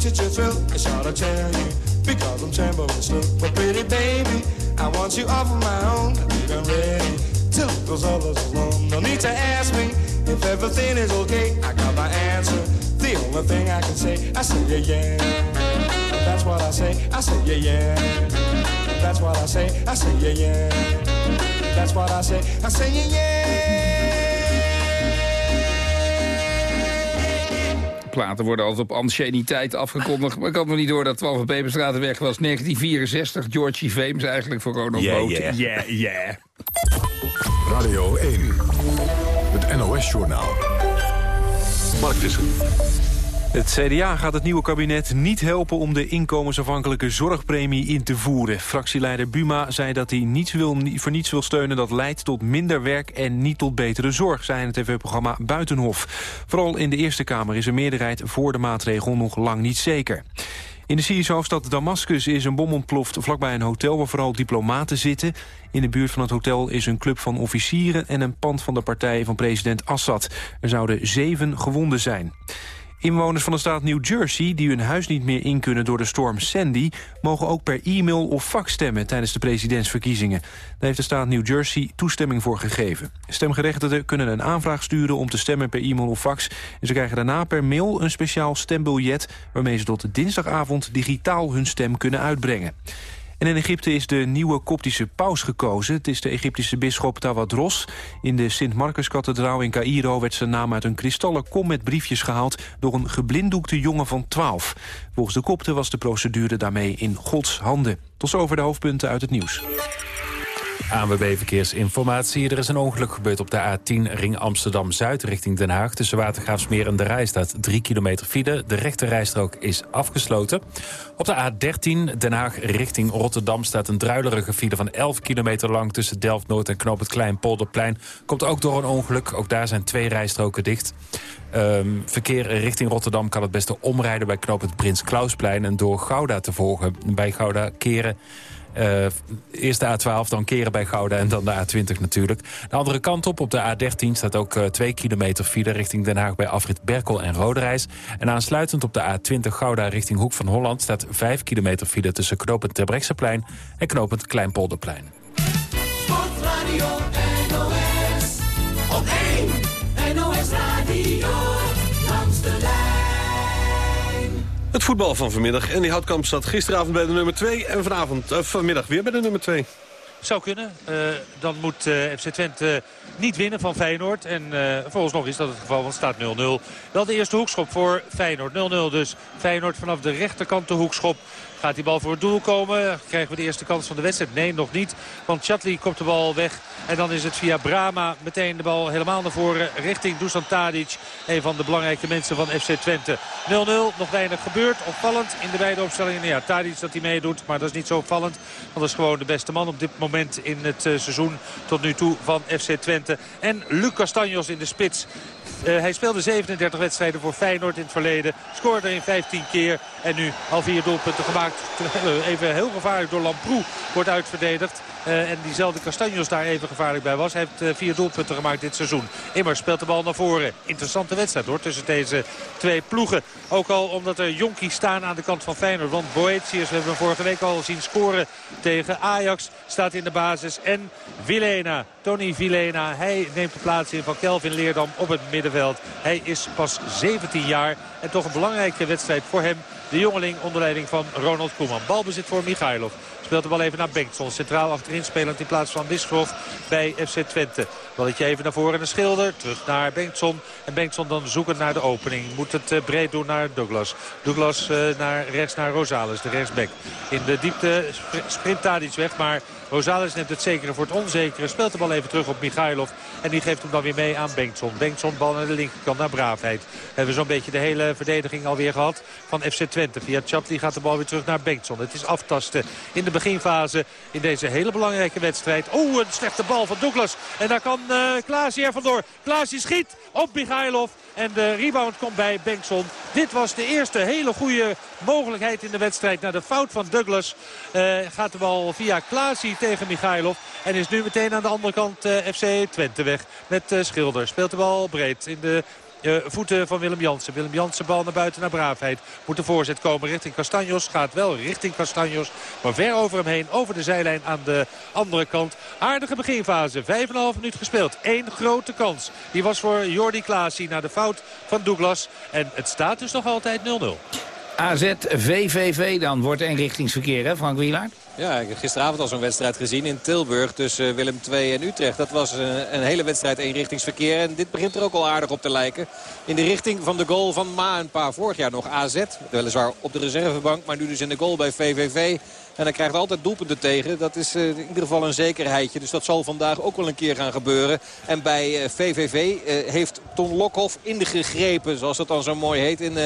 Such a thrill. It's hard to tell you because I'm trembling still. But pretty baby, I want you all for my own. I think I'm ready leave those others alone. No need to ask me if everything is okay. I got my answer. The only thing I can say, I say yeah yeah. That's what I say. I say yeah yeah. That's what I say. I say yeah yeah. That's what I say. I say yeah yeah. Platen worden altijd op anciëniteit afgekondigd. Maar ik had nog niet door dat 12 Peperstratenweg was 1964. Georgie Fames eigenlijk voor Ronald Yeah, Boot. yeah. yeah, yeah. Radio 1, het NOS-journaal. Mark Visser. Het CDA gaat het nieuwe kabinet niet helpen om de inkomensafhankelijke zorgpremie in te voeren. Fractieleider Buma zei dat hij niets wil, voor niets wil steunen dat leidt tot minder werk en niet tot betere zorg, zei in het tv-programma Buitenhof. Vooral in de Eerste Kamer is een meerderheid voor de maatregel nog lang niet zeker. In de Syrische hoofdstad Damascus is een bom ontploft vlakbij een hotel waar vooral diplomaten zitten. In de buurt van het hotel is een club van officieren en een pand van de partij van president Assad. Er zouden zeven gewonden zijn. Inwoners van de staat New Jersey die hun huis niet meer in kunnen door de storm Sandy... mogen ook per e-mail of fax stemmen tijdens de presidentsverkiezingen. Daar heeft de staat New Jersey toestemming voor gegeven. Stemgerechtigden kunnen een aanvraag sturen om te stemmen per e-mail of fax. En ze krijgen daarna per mail een speciaal stembiljet... waarmee ze tot dinsdagavond digitaal hun stem kunnen uitbrengen. En in Egypte is de nieuwe koptische paus gekozen. Het is de Egyptische bisschop Tawadros. In de Sint-Marcus-kathedraal in Cairo werd zijn naam uit een kristallen kom met briefjes gehaald... door een geblinddoekte jongen van 12. Volgens de kopten was de procedure daarmee in Gods handen. Tot zover de hoofdpunten uit het nieuws. ANWB Verkeersinformatie. Er is een ongeluk gebeurd op de A10 Ring Amsterdam-Zuid richting Den Haag. Tussen Watergraafsmeer en de Rij staat 3 kilometer file. De rechte rijstrook is afgesloten. Op de A13 Den Haag richting Rotterdam staat een druilerige file van 11 kilometer lang... tussen Delft-Noord en Knoop het Kleinpolderplein. Komt ook door een ongeluk. Ook daar zijn twee rijstroken dicht. Ehm, verkeer richting Rotterdam kan het beste omrijden bij Knoop het Prins Klausplein... en door Gouda te volgen. Bij Gouda keren... Uh, eerst de A12, dan keren bij Gouda en dan de A20 natuurlijk. De andere kant op, op de A13 staat ook uh, 2 kilometer file... richting Den Haag bij afrit Berkel en Roderijs. En aansluitend op de A20 Gouda richting Hoek van Holland... staat 5 kilometer file tussen knopend Terbrechtseplein en knopend Kleinpolderplein. Sportradio NOS op 1 NOS Radio Het voetbal van vanmiddag. En die Houtkamp zat gisteravond bij de nummer 2 en vanavond, uh, vanmiddag weer bij de nummer 2. Zou kunnen. Uh, dan moet uh, FC Twente niet winnen van Feyenoord. En volgens nog is dat het geval, want het staat 0-0. Wel de eerste hoekschop voor Feyenoord. 0-0 dus. Feyenoord vanaf de rechterkant de hoekschop. Gaat die bal voor het doel komen? Krijgen we de eerste kans van de wedstrijd? Nee, nog niet. Want Chatli komt de bal weg. En dan is het via Brama meteen de bal helemaal naar voren richting Dusan Tadic. Een van de belangrijke mensen van FC Twente. 0-0, nog weinig gebeurd. Opvallend in de beide opstellingen. Ja, Tadic dat hij meedoet, maar dat is niet zo opvallend. Want dat is gewoon de beste man op dit moment in het uh, seizoen tot nu toe van FC Twente. En Luc Castanjos in de spits. Uh, hij speelde 37 wedstrijden voor Feyenoord in het verleden. Scoorde in 15 keer. En nu al vier doelpunten gemaakt. Even heel gevaarlijk door Lamproe wordt uitverdedigd. Uh, en diezelfde Castanjos daar even gevaarlijk bij was. Heeft uh, vier doelpunten gemaakt dit seizoen. Immer speelt de bal naar voren. Interessante wedstrijd hoor tussen deze twee ploegen. Ook al omdat er jonkies staan aan de kant van Feyenoord. Want Boetius, we hebben hem vorige week al zien scoren tegen Ajax. Staat in de basis. En Vilena, Tony Vilena. Hij neemt de plaats in van Kelvin Leerdam op het middenveld. Hij is pas 17 jaar. En toch een belangrijke wedstrijd voor hem. De jongeling onder leiding van Ronald Koeman. Balbezit voor Michailov. Speelt de bal even naar Bengtson. Centraal achterin spelend in plaats van Bischoff bij FC Twente. Balletje even naar voren en een schilder. Terug naar Bengtson. En Bengtson dan zoekend naar de opening. Moet het uh, breed doen naar Douglas. Douglas uh, naar rechts naar Rosales, de rechtsback. In de diepte sprint Tadic weg, maar Rosales neemt het zekere voor het onzekere. Speelt de bal even terug op Michailov. En die geeft hem dan weer mee aan Bengtson. Bengtson bal naar de linkerkant naar Braafheid. Hebben we zo'n beetje de hele verdediging alweer gehad van FC Twente. Via Chatli gaat de bal weer terug naar Bengtson. Het is aftasten in de beginfase in deze hele belangrijke wedstrijd. Oh, een slechte bal van Douglas. En daar kan uh, Klaasje er vandoor. Klaasje schiet op Michailov. En de rebound komt bij Bengtson. Dit was de eerste hele goede mogelijkheid in de wedstrijd. Na de fout van Douglas uh, gaat de bal via Klaasie tegen Michailov. En is nu meteen aan de andere kant uh, FC Twente weg met uh, Schilder. Speelt de bal breed in de uh, voeten van Willem Jansen. Willem Jansen bal naar buiten naar Braafheid. Moet de voorzet komen richting Castanjos. Gaat wel richting Castanjos. Maar ver over hem heen. Over de zijlijn aan de andere kant. Aardige beginfase. 5,5 minuut gespeeld. Eén grote kans. Die was voor Jordi Klaasie na de fout van Douglas. En het staat dus nog altijd 0-0. AZ VVV dan. Wordt eenrichtingsverkeer hè Frank Wielaert? Ja, ik heb gisteravond al zo'n wedstrijd gezien in Tilburg tussen Willem II en Utrecht. Dat was een, een hele wedstrijd eenrichtingsverkeer. En dit begint er ook al aardig op te lijken. In de richting van de goal van Ma een paar vorig jaar nog AZ. Weliswaar op de reservebank, maar nu dus in de goal bij VVV. En hij krijgt altijd doelpunten tegen. Dat is uh, in ieder geval een zekerheidje. Dus dat zal vandaag ook wel een keer gaan gebeuren. En bij VVV uh, heeft Ton Lokhoff ingegrepen, zoals dat dan zo mooi heet, in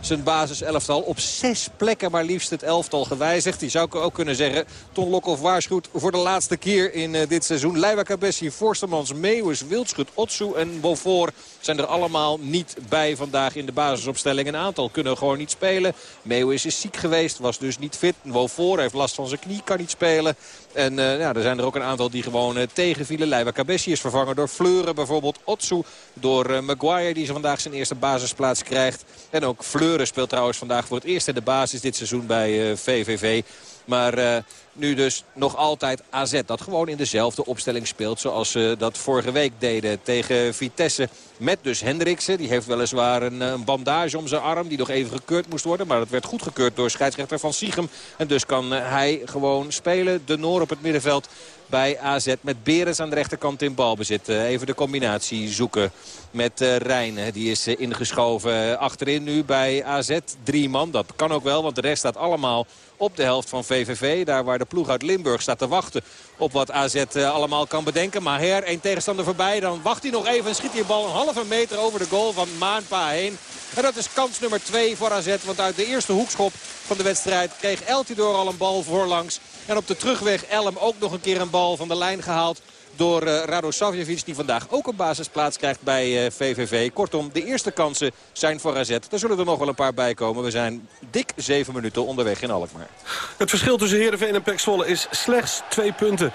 zijn basiselftal. Op zes plekken maar liefst het elftal gewijzigd. Die zou ik ook kunnen zeggen. Ton Lokhoff waarschuwt voor de laatste keer in dit seizoen. Leiva Cabessi, Forstemans, Meeuwis, Wildschut, Otsu en Beaufort zijn er allemaal niet bij vandaag in de basisopstelling. Een aantal kunnen gewoon niet spelen. Meeuwis is ziek geweest, was dus niet fit. Beaufort heeft last van zijn knie, kan niet spelen. En uh, ja, er zijn er ook een aantal die gewoon uh, tegenvielen. Leiva Cabessi is vervangen door Fleuren, bijvoorbeeld Otsu. Door uh, Maguire, die vandaag zijn eerste basisplaats krijgt. En ook Fleuren speelt trouwens vandaag voor het eerst in de basis dit seizoen bij VVV. Maar uh, nu dus nog altijd AZ. Dat gewoon in dezelfde opstelling speelt zoals ze dat vorige week deden tegen Vitesse. Met dus Hendriksen. Die heeft weliswaar een, een bandage om zijn arm. Die nog even gekeurd moest worden. Maar dat werd goedgekeurd door scheidsrechter Van Siegem. En dus kan hij gewoon spelen. De Noor op het middenveld bij AZ. Met Berens aan de rechterkant in balbezit. Even de combinatie zoeken met uh, Rijn. Die is uh, ingeschoven achterin nu bij AZ. Drie man, dat kan ook wel, want de rest staat allemaal op de helft van VVV. Daar waar de ploeg uit Limburg staat te wachten op wat AZ allemaal kan bedenken. Maar her, één tegenstander voorbij. Dan wacht hij nog even en schiet de bal een halve meter over de goal van Maanpa heen. En dat is kans nummer 2 voor AZ. Want uit de eerste hoekschop van de wedstrijd kreeg Eltidoor al een bal voorlangs. En op de terugweg Elm ook nog een keer een bal van de lijn gehaald door uh, Rado Savjevic die vandaag ook een basisplaats krijgt bij VVV. Kortom, de eerste kansen zijn voor AZ. Er zullen er nog wel een paar bij komen. We zijn dik zeven minuten onderweg in Alkmaar. Het verschil tussen Heerenveen en Pek Zwolle is slechts twee punten.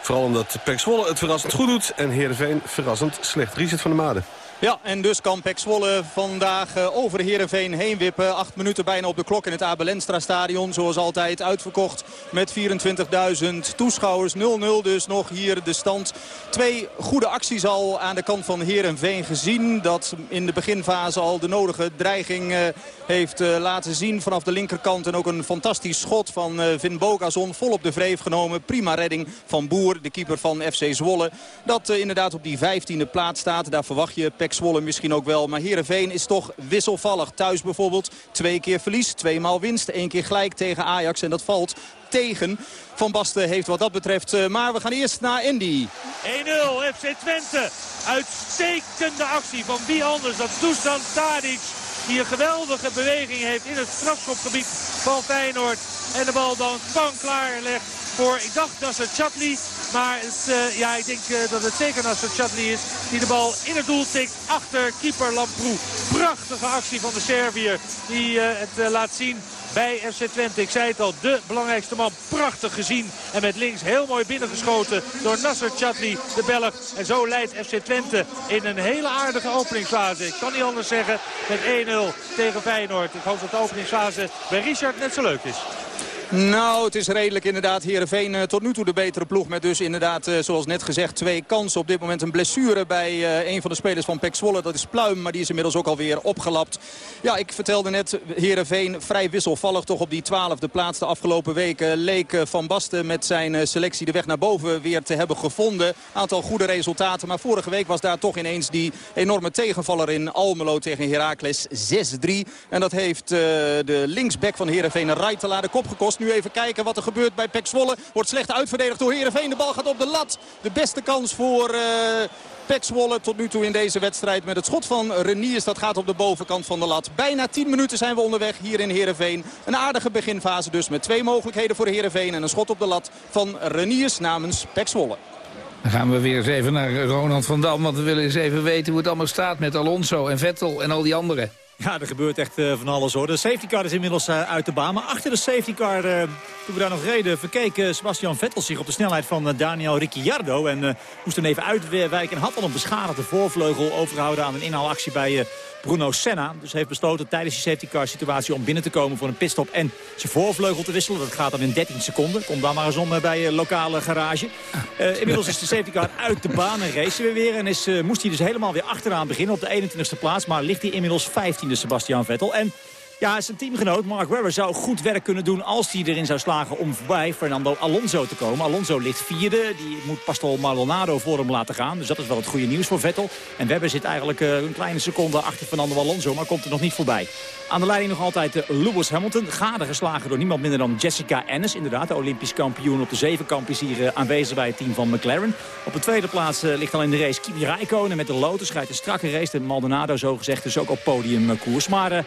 Vooral omdat Pek Zwolle het verrassend goed doet en Heerenveen verrassend slecht. Richard van der Made. Ja, en dus kan Pek Zwolle vandaag eh, over Heerenveen heen wippen. Acht minuten bijna op de klok in het Abelenstra stadion. Zoals altijd uitverkocht met 24.000 toeschouwers. 0-0 dus nog hier de stand. Twee goede acties al aan de kant van Heerenveen gezien. Dat in de beginfase al de nodige dreiging uh, heeft uh, laten zien vanaf de linkerkant. En ook een fantastisch schot van Vin Bogazon vol op de vreef genomen. Prima redding van Boer, de keeper van FC Zwolle. Dat inderdaad op die 15e plaats staat. Daar verwacht je Pek Zwolle misschien ook wel. Maar Heerenveen is toch wisselvallig. Thuis bijvoorbeeld twee keer verlies, tweemaal winst. één keer gelijk tegen Ajax en dat valt tegen. Van Basten heeft wat dat betreft. Uh, maar we gaan eerst naar Indy. 1-0 FC Twente. Uitstekende actie van wie anders dan Dusan Tadic. Die een geweldige beweging heeft in het strafschopgebied van Feyenoord. En de bal dan van klaar legt voor, ik dacht Nasser Chatli. Maar uh, ja, ik denk uh, dat het zeker Nasser Chatli is. Die de bal in het doel tikt achter keeper Lamproe. Prachtige actie van de Serviër. Die uh, het laat zien bij FC Twente. Ik zei het al, de belangrijkste man. Prachtig gezien. En met links heel mooi binnengeschoten door Nasser Chatli, de Belg. En zo leidt FC Twente in een hele aardige openingsfase. Ik kan niet anders zeggen met 1-0 tegen Feyenoord. Ik hoop dat de openingsfase bij Richard net zo leuk is. Nou, het is redelijk inderdaad Heerenveen uh, tot nu toe de betere ploeg. Met dus inderdaad, uh, zoals net gezegd, twee kansen. Op dit moment een blessure bij uh, een van de spelers van Pek Zwolle. Dat is Pluim, maar die is inmiddels ook alweer opgelapt. Ja, ik vertelde net, Heerenveen vrij wisselvallig toch op die twaalfde plaats. De afgelopen weken leek Van Basten met zijn selectie de weg naar boven weer te hebben gevonden. Aantal goede resultaten, maar vorige week was daar toch ineens die enorme tegenvaller in Almelo tegen Heracles 6-3. En dat heeft de linksback van Heerenveen Rijtela de kop gekost. Nu even kijken wat er gebeurt bij Pek Zwolle. Wordt slecht uitverdedigd door Heerenveen. De bal gaat op de lat. De beste kans voor... Uh... Pek Zwolle tot nu toe in deze wedstrijd met het schot van Reniers. Dat gaat op de bovenkant van de lat. Bijna 10 minuten zijn we onderweg hier in Heerenveen. Een aardige beginfase dus met twee mogelijkheden voor Heerenveen. En een schot op de lat van Reniers namens Pek Zwolle. Dan gaan we weer eens even naar Ronald van Dam. Want we willen eens even weten hoe het allemaal staat met Alonso en Vettel en al die anderen. Ja, er gebeurt echt uh, van alles hoor. De safety car is inmiddels uh, uit de baan. Maar achter de safety car, uh, toen we daar nog reden... verkeek Sebastian Vettel zich op de snelheid van Daniel Ricciardo. En moest hem even uitwijken. En had al een beschadigde voorvleugel overgehouden aan een inhaalactie bij Bruno Senna. Dus heeft besloten tijdens die safety car situatie om binnen te komen voor een pitstop en zijn voorvleugel te wisselen. Dat gaat dan in 13 seconden. Kom daar maar eens om bij je lokale garage. Uh, inmiddels is de safety car uit de baan en race we weer. En is, uh, moest hij dus helemaal weer achteraan beginnen op de 21ste plaats. Maar ligt hij inmiddels 15e Sebastian Vettel. En ja, zijn teamgenoot Mark Webber zou goed werk kunnen doen... als hij erin zou slagen om voorbij Fernando Alonso te komen. Alonso ligt vierde. Die moet Pastor Maldonado voor hem laten gaan. Dus dat is wel het goede nieuws voor Vettel. En Webber zit eigenlijk uh, een kleine seconde achter Fernando Alonso... maar komt er nog niet voorbij. Aan de leiding nog altijd uh, Lewis Hamilton. Gade geslagen door niemand minder dan Jessica Ennis. Inderdaad, de Olympisch kampioen op de zevenkamp is hier uh, aanwezig bij het team van McLaren. Op de tweede plaats ligt al in de race Kimi Räikkönen met de Lotus. Rijdt een strakke race. De Maldonado zo gezegd dus ook op podiumkoers. Maar...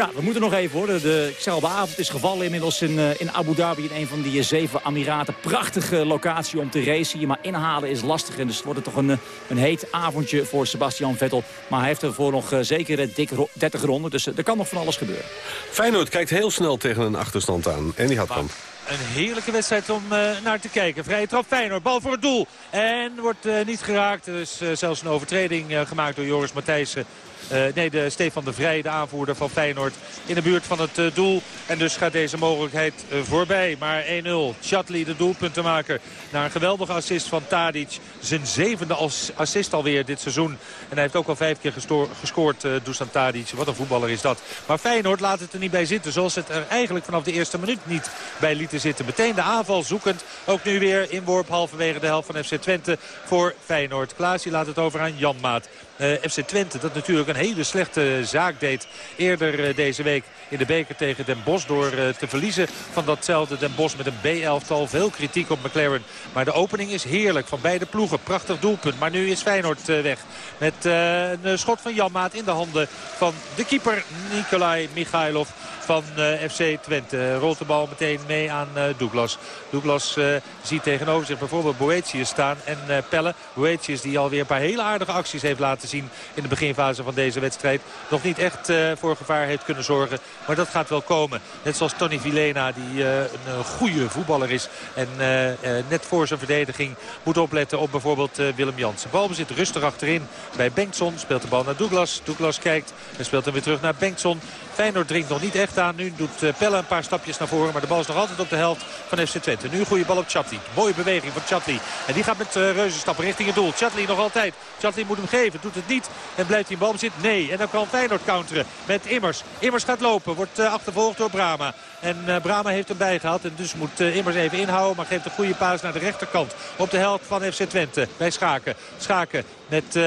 Ja, we moeten nog even hoor. De Xelbe avond is gevallen inmiddels in, uh, in Abu Dhabi. In een van die zeven Emiraten. Prachtige locatie om te racen. Maar inhalen is lastig. En dus het wordt toch een, een heet avondje voor Sebastian Vettel. Maar hij heeft ervoor nog uh, zeker dik 30 ronden. Dus uh, er kan nog van alles gebeuren. Feyenoord kijkt heel snel tegen een achterstand aan. En die had dan. Een heerlijke wedstrijd om uh, naar te kijken. Vrije trap Feyenoord, bal voor het doel. En wordt uh, niet geraakt. Er is uh, zelfs een overtreding gemaakt door Joris Matthijssen. Uh, nee, de Stefan de Vrij, de aanvoerder van Feyenoord, in de buurt van het uh, doel. En dus gaat deze mogelijkheid uh, voorbij. Maar 1-0. Chatli, de doelpuntenmaker, na een geweldige assist van Tadic. Zijn zevende assist alweer dit seizoen. En hij heeft ook al vijf keer gescoord, uh, Dusan Tadic. Wat een voetballer is dat. Maar Feyenoord laat het er niet bij zitten. Zoals het er eigenlijk vanaf de eerste minuut niet bij lieten zitten. Meteen de aanval zoekend. Ook nu weer inworp halverwege de helft van FC Twente voor Feyenoord. Klaasje laat het over aan Janmaat. Uh, FC Twente dat natuurlijk een hele slechte zaak deed eerder uh, deze week in de beker tegen Den Bosch. Door uh, te verliezen van datzelfde Den Bosch met een B-elftal. Veel kritiek op McLaren. Maar de opening is heerlijk van beide ploegen. Prachtig doelpunt. Maar nu is Feyenoord weg. Met een schot van Janmaat in de handen van de keeper Nikolai Michailov van FC Twente. Rolt de bal meteen mee aan Douglas. Douglas ziet tegenover zich bijvoorbeeld Boetius staan en Pelle. Boetius die alweer een paar hele aardige acties heeft laten zien in de beginfase van deze wedstrijd. Nog niet echt voor gevaar heeft kunnen zorgen. Maar dat gaat wel komen. Net zoals Tony Vilena die een goede voetballer is. En net voor zijn verdediging moet opletten op bijvoorbeeld Willem Jansen. Balbezit rustig achterin bij Bengtson. Speelt de bal naar Douglas. Douglas kijkt en speelt hem weer terug naar Bengtson. Feyenoord dringt nog niet echt aan. Nu doet eh, Pelle een paar stapjes naar voren. Maar de bal is nog altijd op de helft van FC Twente. Nu een goede bal op Chatli. Mooie beweging van Chatli. En die gaat met uh, reuzenstappen richting het doel. Chatli nog altijd. Chatli moet hem geven. Doet het niet. En blijft hij in balbezit? Nee. En dan kan Feyenoord counteren met Immers. Immers gaat lopen. Wordt uh, achtervolgd door Brama. En Brama heeft hem bijgehaald. En dus moet Immers even inhouden. Maar geeft een goede paas naar de rechterkant. Op de helft van FC Twente. Bij Schaken. Schaken met...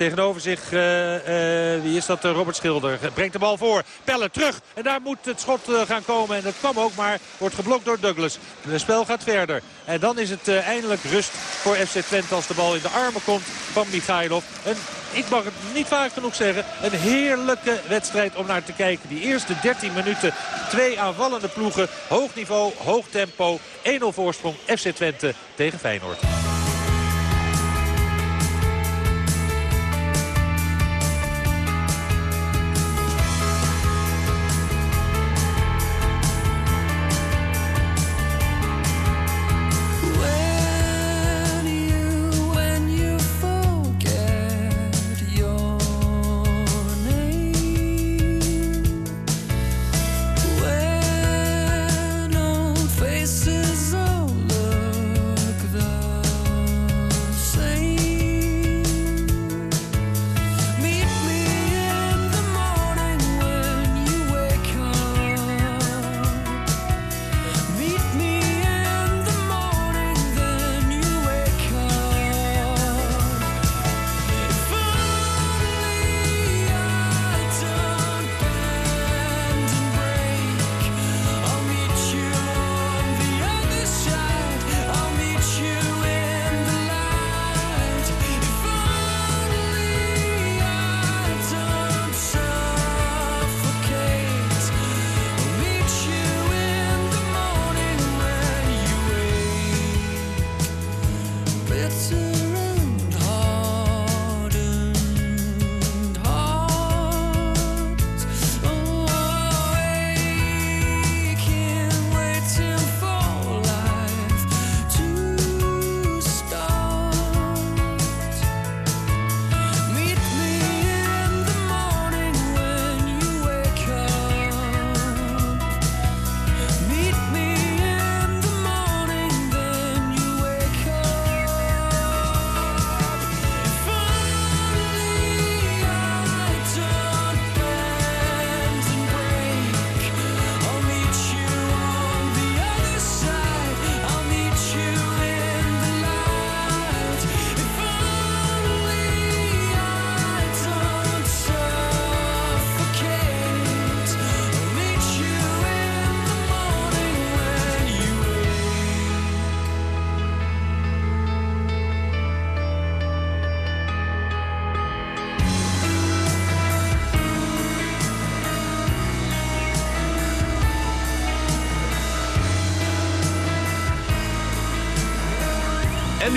Tegenover zich, uh, uh, wie is dat? Robert Schilder. Brengt de bal voor. Pelle terug. En daar moet het schot gaan komen. En dat kwam ook, maar wordt geblokt door Douglas. Het spel gaat verder. En dan is het eindelijk rust voor FC Twente als de bal in de armen komt van Michailov. Een, ik mag het niet vaak genoeg zeggen, een heerlijke wedstrijd om naar te kijken. Die eerste 13 minuten, twee aanvallende ploegen. Hoog niveau, hoog tempo. 1-0 voorsprong FC Twente tegen Feyenoord.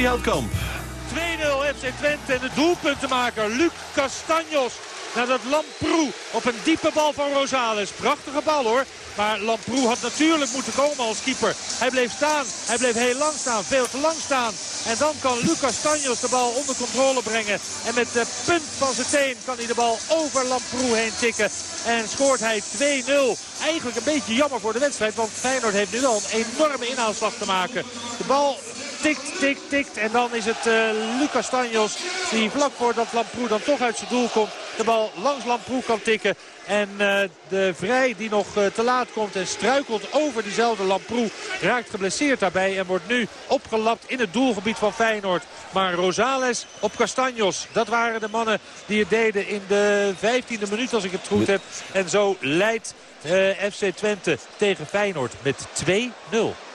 Houtkamp. 2-0 FC Twente en de doelpuntenmaker Luc Castanjos. Nadat Lamproe op een diepe bal van Rosales. Prachtige bal hoor. Maar Lamproe had natuurlijk moeten komen als keeper. Hij bleef staan. Hij bleef heel lang staan. Veel te lang staan. En dan kan Lucas Tanjos de bal onder controle brengen. En met de punt van zijn teen kan hij de bal over Lamproe heen tikken. En scoort hij 2-0. Eigenlijk een beetje jammer voor de wedstrijd. Want Feyenoord heeft nu al een enorme inhaalslag te maken. De bal tikt, tikt, tikt. En dan is het uh, Lucas Tanjos die vlak voordat Lamproe dan toch uit zijn doel komt. De bal langs Lamproe kan tikken. En uh, de Vrij die nog uh, te laat komt en struikelt over diezelfde Lamproe. Raakt geblesseerd daarbij en wordt nu opgelapt in het doelgebied van Feyenoord. Maar Rosales op Castanjos. Dat waren de mannen die het deden in de 15e minuut als ik het goed heb. En zo leidt uh, FC Twente tegen Feyenoord met 2-0.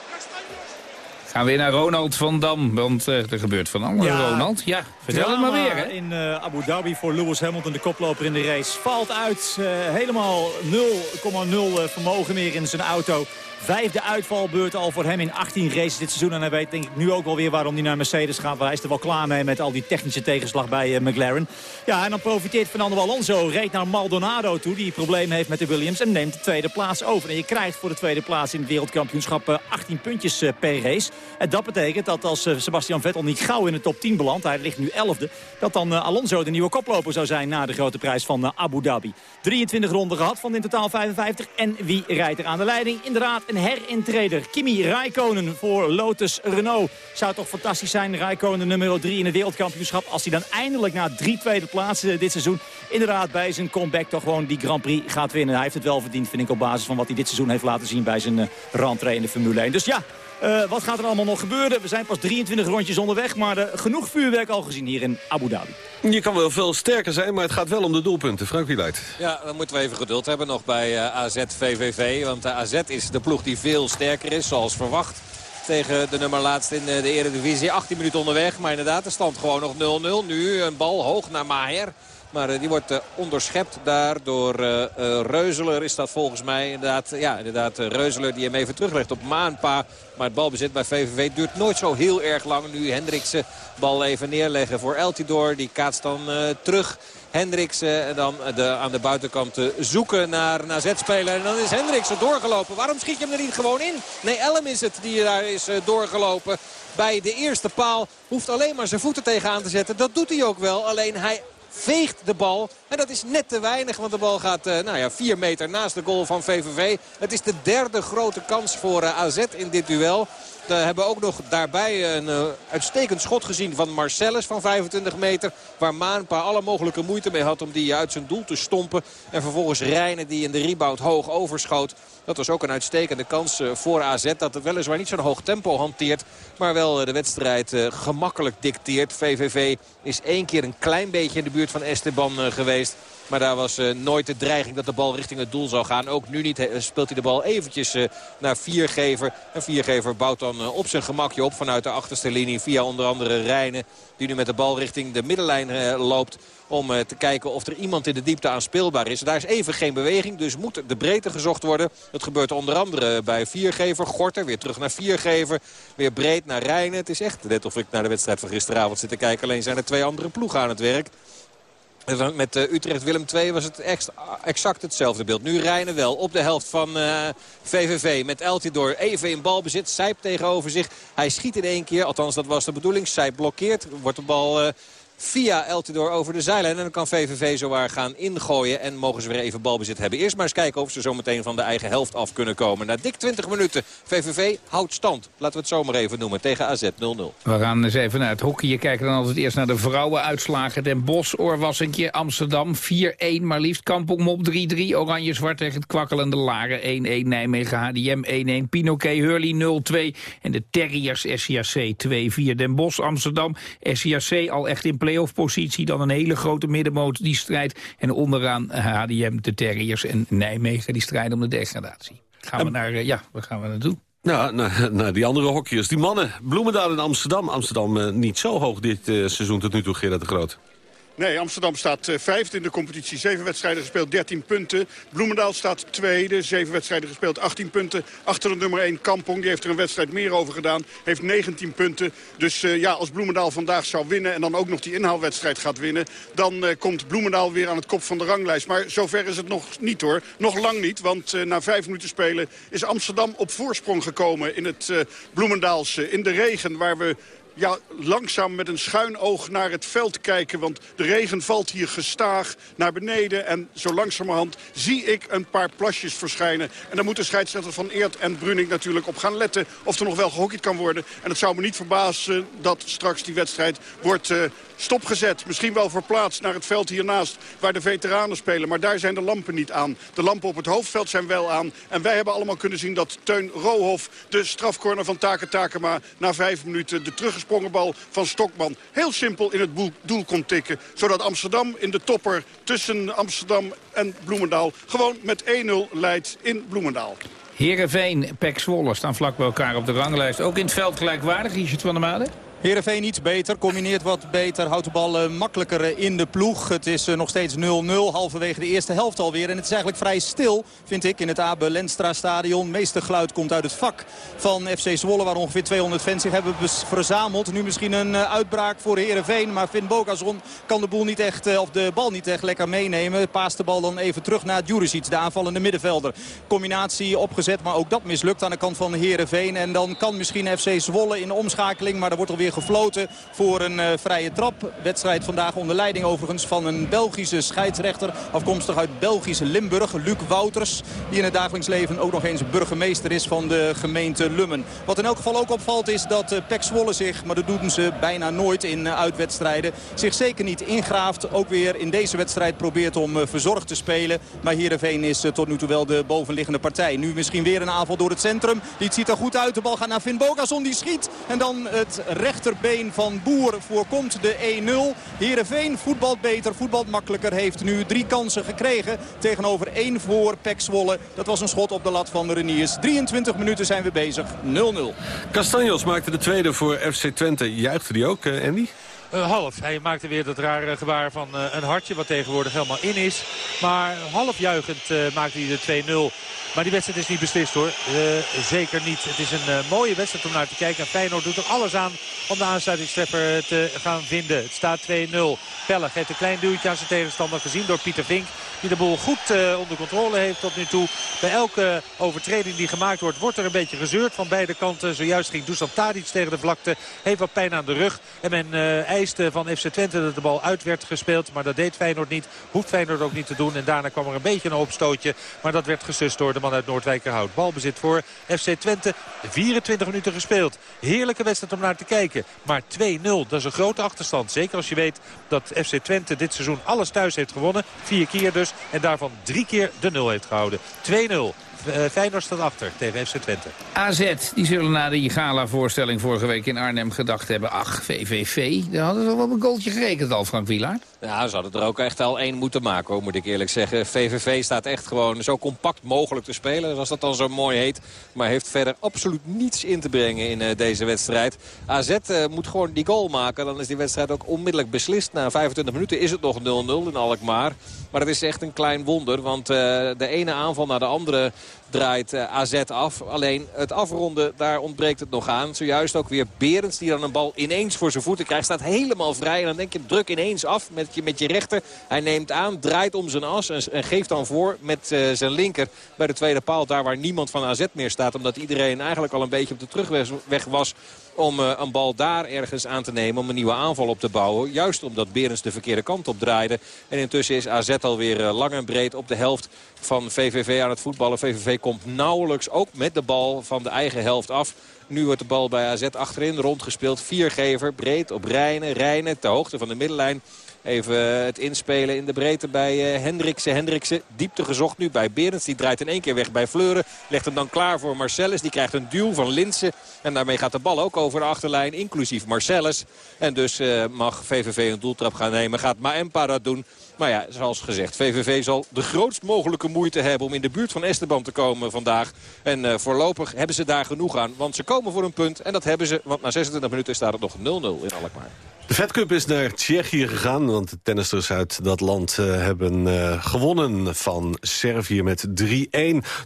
Gaan we weer naar Ronald van Dam, want uh, er gebeurt van alles, Ja. Ronald. Ja, vertel het maar weer, hè. in uh, Abu Dhabi voor Lewis Hamilton, de koploper in de race. Valt uit, uh, helemaal 0,0 vermogen meer in zijn auto. Vijfde uitvalbeurt al voor hem in 18 races dit seizoen. En hij weet denk ik nu ook wel weer waarom hij naar Mercedes gaat. Want hij is er wel klaar mee met al die technische tegenslag bij uh, McLaren. Ja, en dan profiteert Fernando Alonso. Reed naar Maldonado toe, die problemen heeft met de Williams. En neemt de tweede plaats over. En je krijgt voor de tweede plaats in het wereldkampioenschap uh, 18 puntjes uh, per race. En dat betekent dat als Sebastian Vettel niet gauw in de top 10 belandt. Hij ligt nu 11e. Dat dan Alonso de nieuwe koploper zou zijn na de grote prijs van Abu Dhabi. 23 ronden gehad van in totaal 55. En wie rijdt er aan de leiding? Inderdaad een herintreder. Kimi Raikkonen voor Lotus Renault. Zou toch fantastisch zijn, Raikkonen nummer 3 in het wereldkampioenschap... als hij dan eindelijk na drie tweede plaatsen dit seizoen... inderdaad bij zijn comeback toch gewoon die Grand Prix gaat winnen. Hij heeft het wel verdiend, vind ik, op basis van wat hij dit seizoen heeft laten zien... bij zijn uh, in de Formule 1. Dus ja, uh, wat gaat er allemaal nog gebeuren? We zijn pas 23 rondjes onderweg, maar uh, genoeg vuurwerk al gezien hier in Abu Dhabi. Je kan wel veel sterker zijn, maar het gaat wel om de doelpunten. Frank Wieluid. Ja, dan moeten we even geduld hebben nog bij uh, AZ VVV. Want de AZ is de ploeg die veel sterker is, zoals verwacht. Tegen de nummer laatst in de Eredivisie. 18 minuten onderweg, maar inderdaad de stand gewoon nog 0-0. Nu een bal hoog naar Maher. Maar uh, die wordt uh, onderschept daar door uh, Reuzeler is dat volgens mij. Inderdaad, ja, inderdaad Reuzeler die hem even teruglegt op Maanpa. Maar het balbezit bij VVV duurt nooit zo heel erg lang. Nu Hendriksen bal even neerleggen voor Eltidoor. Die kaatst dan terug. Hendriksen en dan de, aan de buitenkant zoeken naar een AZ-speler. En dan is Hendriksen doorgelopen. Waarom schiet je hem er niet gewoon in? Nee, Elm is het die daar is doorgelopen. Bij de eerste paal hoeft alleen maar zijn voeten tegenaan te zetten. Dat doet hij ook wel. Alleen hij veegt de bal. En dat is net te weinig, want de bal gaat uh, nou ja, vier meter naast de goal van VVV. Het is de derde grote kans voor uh, AZ in dit duel. We hebben ook nog daarbij een uh, uitstekend schot gezien van Marcellus van 25 meter. Waar Maanpa alle mogelijke moeite mee had om die uit zijn doel te stompen. En vervolgens Rijnen die in de rebound hoog overschoot. Dat was ook een uitstekende kans voor AZ. Dat weliswaar niet zo'n hoog tempo hanteert. Maar wel de wedstrijd gemakkelijk dicteert. VVV is één keer een klein beetje in de buurt van Esteban geweest. Maar daar was uh, nooit de dreiging dat de bal richting het doel zou gaan. Ook nu niet speelt hij de bal eventjes uh, naar Viergever. En Viergever bouwt dan op zijn gemakje op vanuit de achterste linie. Via onder andere Rijnen. Die nu met de bal richting de middenlijn loopt. Om te kijken of er iemand in de diepte aanspeelbaar is. Daar is even geen beweging. Dus moet de breedte gezocht worden. Dat gebeurt onder andere bij Viergever. Gorter weer terug naar Viergever. Weer breed naar Rijnen. Het is echt net of ik naar de wedstrijd van gisteravond zit te kijken. Alleen zijn er twee andere ploegen aan het werk. Met uh, Utrecht-Willem II was het ex exact hetzelfde beeld. Nu Rijnen wel op de helft van VVV met Eltidoor even in balbezit. Sijp tegenover zich. Hij schiet in één keer, althans dat was de bedoeling. Sijp blokkeert, wordt de bal... Uh, via Eltidoor over de zijlijn. En dan kan VVV zowaar gaan ingooien en mogen ze weer even balbezit hebben. Eerst maar eens kijken of ze zo meteen van de eigen helft af kunnen komen. Na dik 20 minuten. VVV houdt stand. Laten we het zomaar even noemen. Tegen AZ 0-0. We gaan eens even naar het hockey. Je kijkt dan altijd eerst naar de vrouwenuitslagen. Den Bosch, Oorwassentje, Amsterdam 4-1. Maar liefst Kampong Mop 3-3. Oranje-zwart tegen het kwakkelende Laren 1-1. Nijmegen HDM 1-1. Pinoquet Hurley 0-2. En de Terriers SCAC 2-4. Den Bosch, Amsterdam. SCAC al echt in play play-off positie. Dan een hele grote middenmoot die strijdt. En onderaan HDM, de Terriers en Nijmegen die strijden om de degradatie. Gaan we naar, ja, waar gaan we naartoe? Nou, naar, naar die andere hokjes. Die mannen. Bloemendaal in Amsterdam. Amsterdam uh, niet zo hoog dit uh, seizoen tot nu toe, Gerard de Groot. Nee, Amsterdam staat uh, vijfde in de competitie. Zeven wedstrijden gespeeld, 13 punten. Bloemendaal staat tweede. Zeven wedstrijden gespeeld, 18 punten. Achter de nummer 1 Kampong. Die heeft er een wedstrijd meer over gedaan. Heeft 19 punten. Dus uh, ja, als Bloemendaal vandaag zou winnen... en dan ook nog die inhaalwedstrijd gaat winnen... dan uh, komt Bloemendaal weer aan het kop van de ranglijst. Maar zover is het nog niet hoor. Nog lang niet, want na vijf minuten spelen... is Amsterdam op voorsprong gekomen in het Bloemendaalse. In de regen waar we ja, langzaam met een schuin oog naar het veld kijken. Want de regen valt hier gestaag naar beneden. En zo langzamerhand zie ik een paar plasjes verschijnen. En daar moet de scheidsrechter van Eert en Bruning natuurlijk op gaan letten... of er nog wel gehockeyd kan worden. En het zou me niet verbazen dat straks die wedstrijd wordt... Uh, stopgezet. Misschien wel verplaatst naar het veld hiernaast waar de veteranen spelen. Maar daar zijn de lampen niet aan. De lampen op het hoofdveld zijn wel aan. En wij hebben allemaal kunnen zien dat Teun Rohof de strafcorner van Take Takema na vijf minuten de teruggesprongen bal van Stokman heel simpel in het doel kon tikken. Zodat Amsterdam in de topper tussen Amsterdam en Bloemendaal gewoon met 1-0 leidt in Bloemendaal. Heerenveen, Pek Zwolle staan vlak bij elkaar op de ranglijst. Ook in het veld gelijkwaardig, Richard van der Made? Heerenveen iets beter, combineert wat beter, houdt de bal uh, makkelijker uh, in de ploeg. Het is uh, nog steeds 0-0, halverwege de eerste helft alweer. En het is eigenlijk vrij stil, vind ik, in het Abe Lenstra stadion. meeste geluid komt uit het vak van FC Zwolle, waar ongeveer 200 fans zich hebben verzameld. Nu misschien een uitbraak voor Heerenveen, maar Finn Bogazon kan de, boel niet echt, of de bal niet echt lekker meenemen. Paast de bal dan even terug naar Djuricic, de aanvallende middenvelder. Combinatie opgezet, maar ook dat mislukt aan de kant van Heerenveen. En dan kan misschien FC Zwolle in de omschakeling, maar er wordt alweer gefloten voor een uh, vrije trap. Wedstrijd vandaag onder leiding overigens van een Belgische scheidsrechter. Afkomstig uit Belgische Limburg, Luc Wouters. Die in het dagelijks leven ook nog eens burgemeester is van de gemeente Lummen. Wat in elk geval ook opvalt is dat uh, Pek Zwolle zich, maar dat doen ze bijna nooit in uh, uitwedstrijden, zich zeker niet ingraaft. Ook weer in deze wedstrijd probeert om verzorgd te spelen. Maar Heerenveen is tot nu toe wel de bovenliggende partij. Nu misschien weer een aanval door het centrum. Die ziet er goed uit. De bal gaat naar Finn Bogason. Die schiet. En dan het recht rechterbeen van Boer voorkomt de 1-0. Heerenveen voetbalt beter, voetbalt makkelijker. Heeft nu drie kansen gekregen tegenover één voor Pek Zwolle. Dat was een schot op de lat van de Reniers. 23 minuten zijn we bezig. 0-0. Castanjos maakte de tweede voor FC Twente. Juichte die ook, uh, Andy? Uh, half. Hij maakte weer dat rare gebaar van uh, een hartje wat tegenwoordig helemaal in is. Maar half juichend uh, maakte hij de 2-0. Maar die wedstrijd is niet beslist hoor. Uh, zeker niet. Het is een uh, mooie wedstrijd om naar te kijken. En Feyenoord doet er alles aan om de aansluitingstreffer te gaan vinden. Het staat 2-0. Pelle heeft een klein duwtje aan zijn tegenstander gezien door Pieter Vink. Die de boel goed onder controle heeft tot nu toe. Bij elke overtreding die gemaakt wordt, wordt er een beetje gezeurd van beide kanten. Zojuist ging Dusan Tadic tegen de vlakte. Heeft wat pijn aan de rug. En men eiste van FC Twente dat de bal uit werd gespeeld. Maar dat deed Feyenoord niet. Hoeft Feyenoord ook niet te doen. En daarna kwam er een beetje een opstootje. Maar dat werd gesust door de de man uit Noordwijkerhout. Balbezit voor FC Twente. 24 minuten gespeeld. Heerlijke wedstrijd om naar te kijken. Maar 2-0, dat is een grote achterstand. Zeker als je weet dat FC Twente dit seizoen alles thuis heeft gewonnen. Vier keer dus. En daarvan drie keer de 0 heeft gehouden. 2-0. Uh, Feyenoord staat achter tegen FC Twente. AZ, die zullen na de gala-voorstelling vorige week in Arnhem gedacht hebben... ach, VVV, daar hadden ze wel op een goaltje gerekend al, Frank Wielaert. Ja, ze hadden er ook echt al één moeten maken, hoor, moet ik eerlijk zeggen. VVV staat echt gewoon zo compact mogelijk te spelen, zoals dat dan zo mooi heet. Maar heeft verder absoluut niets in te brengen in uh, deze wedstrijd. AZ uh, moet gewoon die goal maken, dan is die wedstrijd ook onmiddellijk beslist. Na 25 minuten is het nog 0-0 in Alkmaar. Maar het is echt een klein wonder, want de ene aanval naar de andere draait uh, AZ af. Alleen het afronden, daar ontbreekt het nog aan. Zojuist ook weer Berends die dan een bal ineens voor zijn voeten krijgt. Staat helemaal vrij en dan denk je druk ineens af met je, met je rechter. Hij neemt aan, draait om zijn as en, geeft dan voor met uh, zijn linker bij de tweede paal. Daar waar niemand van AZ meer staat. Omdat iedereen eigenlijk al een beetje op de terugweg was om uh, een bal daar ergens aan te nemen. Om een nieuwe aanval op te bouwen. Juist omdat Berens de verkeerde kant op draaide. En intussen is AZ alweer uh, lang en breed op de helft van VVV aan het voetballen. VVV komt nauwelijks ook met de bal van de eigen helft af. Nu wordt de bal bij AZ achterin rondgespeeld. Viergever, breed op Rijnen. Rijnen ter hoogte van de middenlijn. Even het inspelen in de breedte bij Hendriksen. Hendriksen diepte gezocht nu bij Berends. Die draait in één keer weg bij Fleuren. Legt hem dan klaar voor Marcellus. Die krijgt een duw van Linsen. En daarmee gaat de bal ook over de achterlijn. Inclusief Marcellus. En dus uh, mag VVV een doeltrap gaan nemen. Gaat Maempa dat doen. Maar ja, zoals gezegd, VVV zal de grootst mogelijke moeite hebben om in de buurt van Esteban te komen vandaag. En voorlopig hebben ze daar genoeg aan. Want ze komen voor een punt en dat hebben ze. Want na 26 minuten staat het nog 0-0 in Alkmaar. De Fed Cup is naar Tsjechië gegaan, want de tennisters uit dat land uh, hebben uh, gewonnen van Servië met 3-1.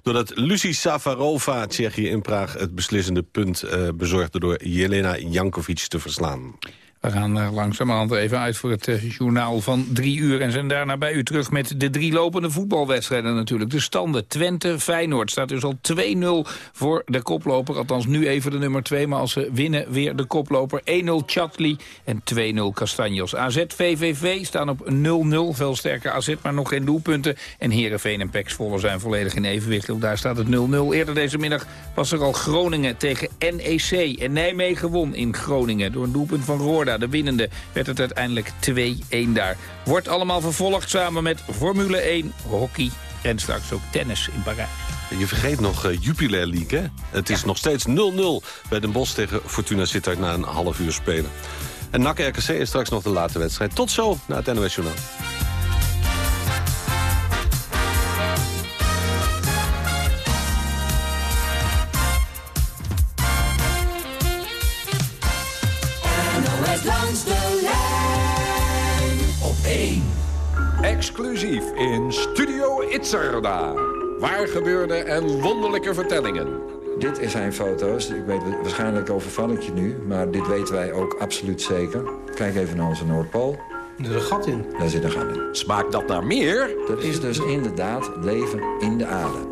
Doordat Lucy Safarova Tsjechië in Praag het beslissende punt uh, bezorgde door Jelena Jankovic te verslaan. We gaan er langzamerhand even uit voor het uh, journaal van drie uur... en zijn daarna bij u terug met de drie lopende voetbalwedstrijden natuurlijk. De standen Twente-Feyenoord staat dus al 2-0 voor de koploper. Althans nu even de nummer 2, maar als ze winnen weer de koploper. 1-0 Chatli en 2-0 Castanjos. AZ-VVV staan op 0-0, veel sterker AZ, maar nog geen doelpunten. En Herenveen en Pek zijn volledig in evenwicht. Daar staat het 0-0. Eerder deze middag was er al Groningen tegen NEC. En Nijmegen won in Groningen door een doelpunt van Roorda de winnende, werd het uiteindelijk 2-1 daar. Wordt allemaal vervolgd samen met Formule 1, hockey en straks ook tennis in Parijs. Je vergeet nog uh, Jupiler League, hè? Het is nog steeds 0-0 bij Den Bosch tegen Fortuna Sittard na een half uur spelen. En NAC RKC is straks nog de late wedstrijd. Tot zo na het NOS Journaal. Exclusief in Studio Itzerda. Waar gebeurde en wonderlijke vertellingen. Dit zijn foto's. Ik weet waarschijnlijk overval ik je nu, maar dit weten wij ook absoluut zeker. Kijk even naar onze Noordpool. Er zit een gat in. Daar zit een gat in. Smaakt dat naar meer? Dat is dus inderdaad leven in de aarde.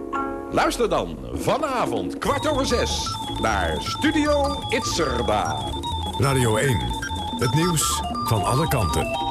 Luister dan vanavond kwart over zes naar Studio Itzerda. Radio 1. Het nieuws van alle kanten.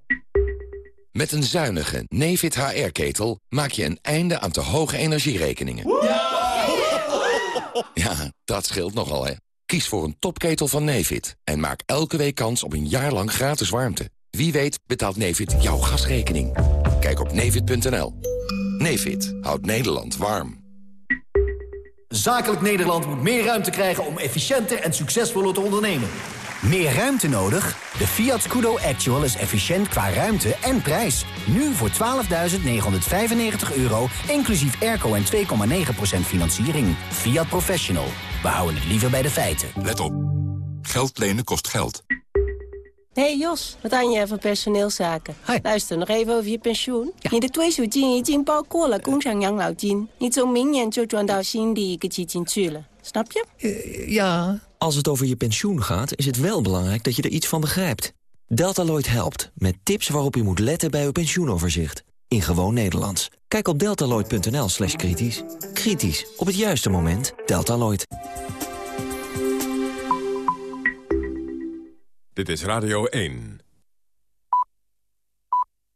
Met een zuinige Nefit HR-ketel maak je een einde aan te hoge energierekeningen. Ja, dat scheelt nogal, hè. Kies voor een topketel van Nefit en maak elke week kans op een jaar lang gratis warmte. Wie weet betaalt Nefit jouw gasrekening. Kijk op nefit.nl. Nefit houdt Nederland warm. Zakelijk Nederland moet meer ruimte krijgen om efficiënter en succesvoller te ondernemen. Meer ruimte nodig? De Fiat Scudo Actual is efficiënt qua ruimte en prijs. Nu voor 12.995 euro, inclusief airco en 2,9% financiering. Fiat Professional. We houden het liever bij de feiten. Let op. Geld lenen kost geld. hey Jos, wat aan je van personeelszaken? Luister, nog even over je pensioen. Je de 退休金已经包括了工厂养老金，你从明年就转到新的一个基金去了。Snap je? Ja. Als het over je pensioen gaat, is het wel belangrijk dat je er iets van begrijpt. Deltaloid helpt, met tips waarop u moet letten bij uw pensioenoverzicht. In gewoon Nederlands. Kijk op deltaloid.nl slash kritisch. Kritisch, op het juiste moment. Deltaloid. Dit is Radio 1.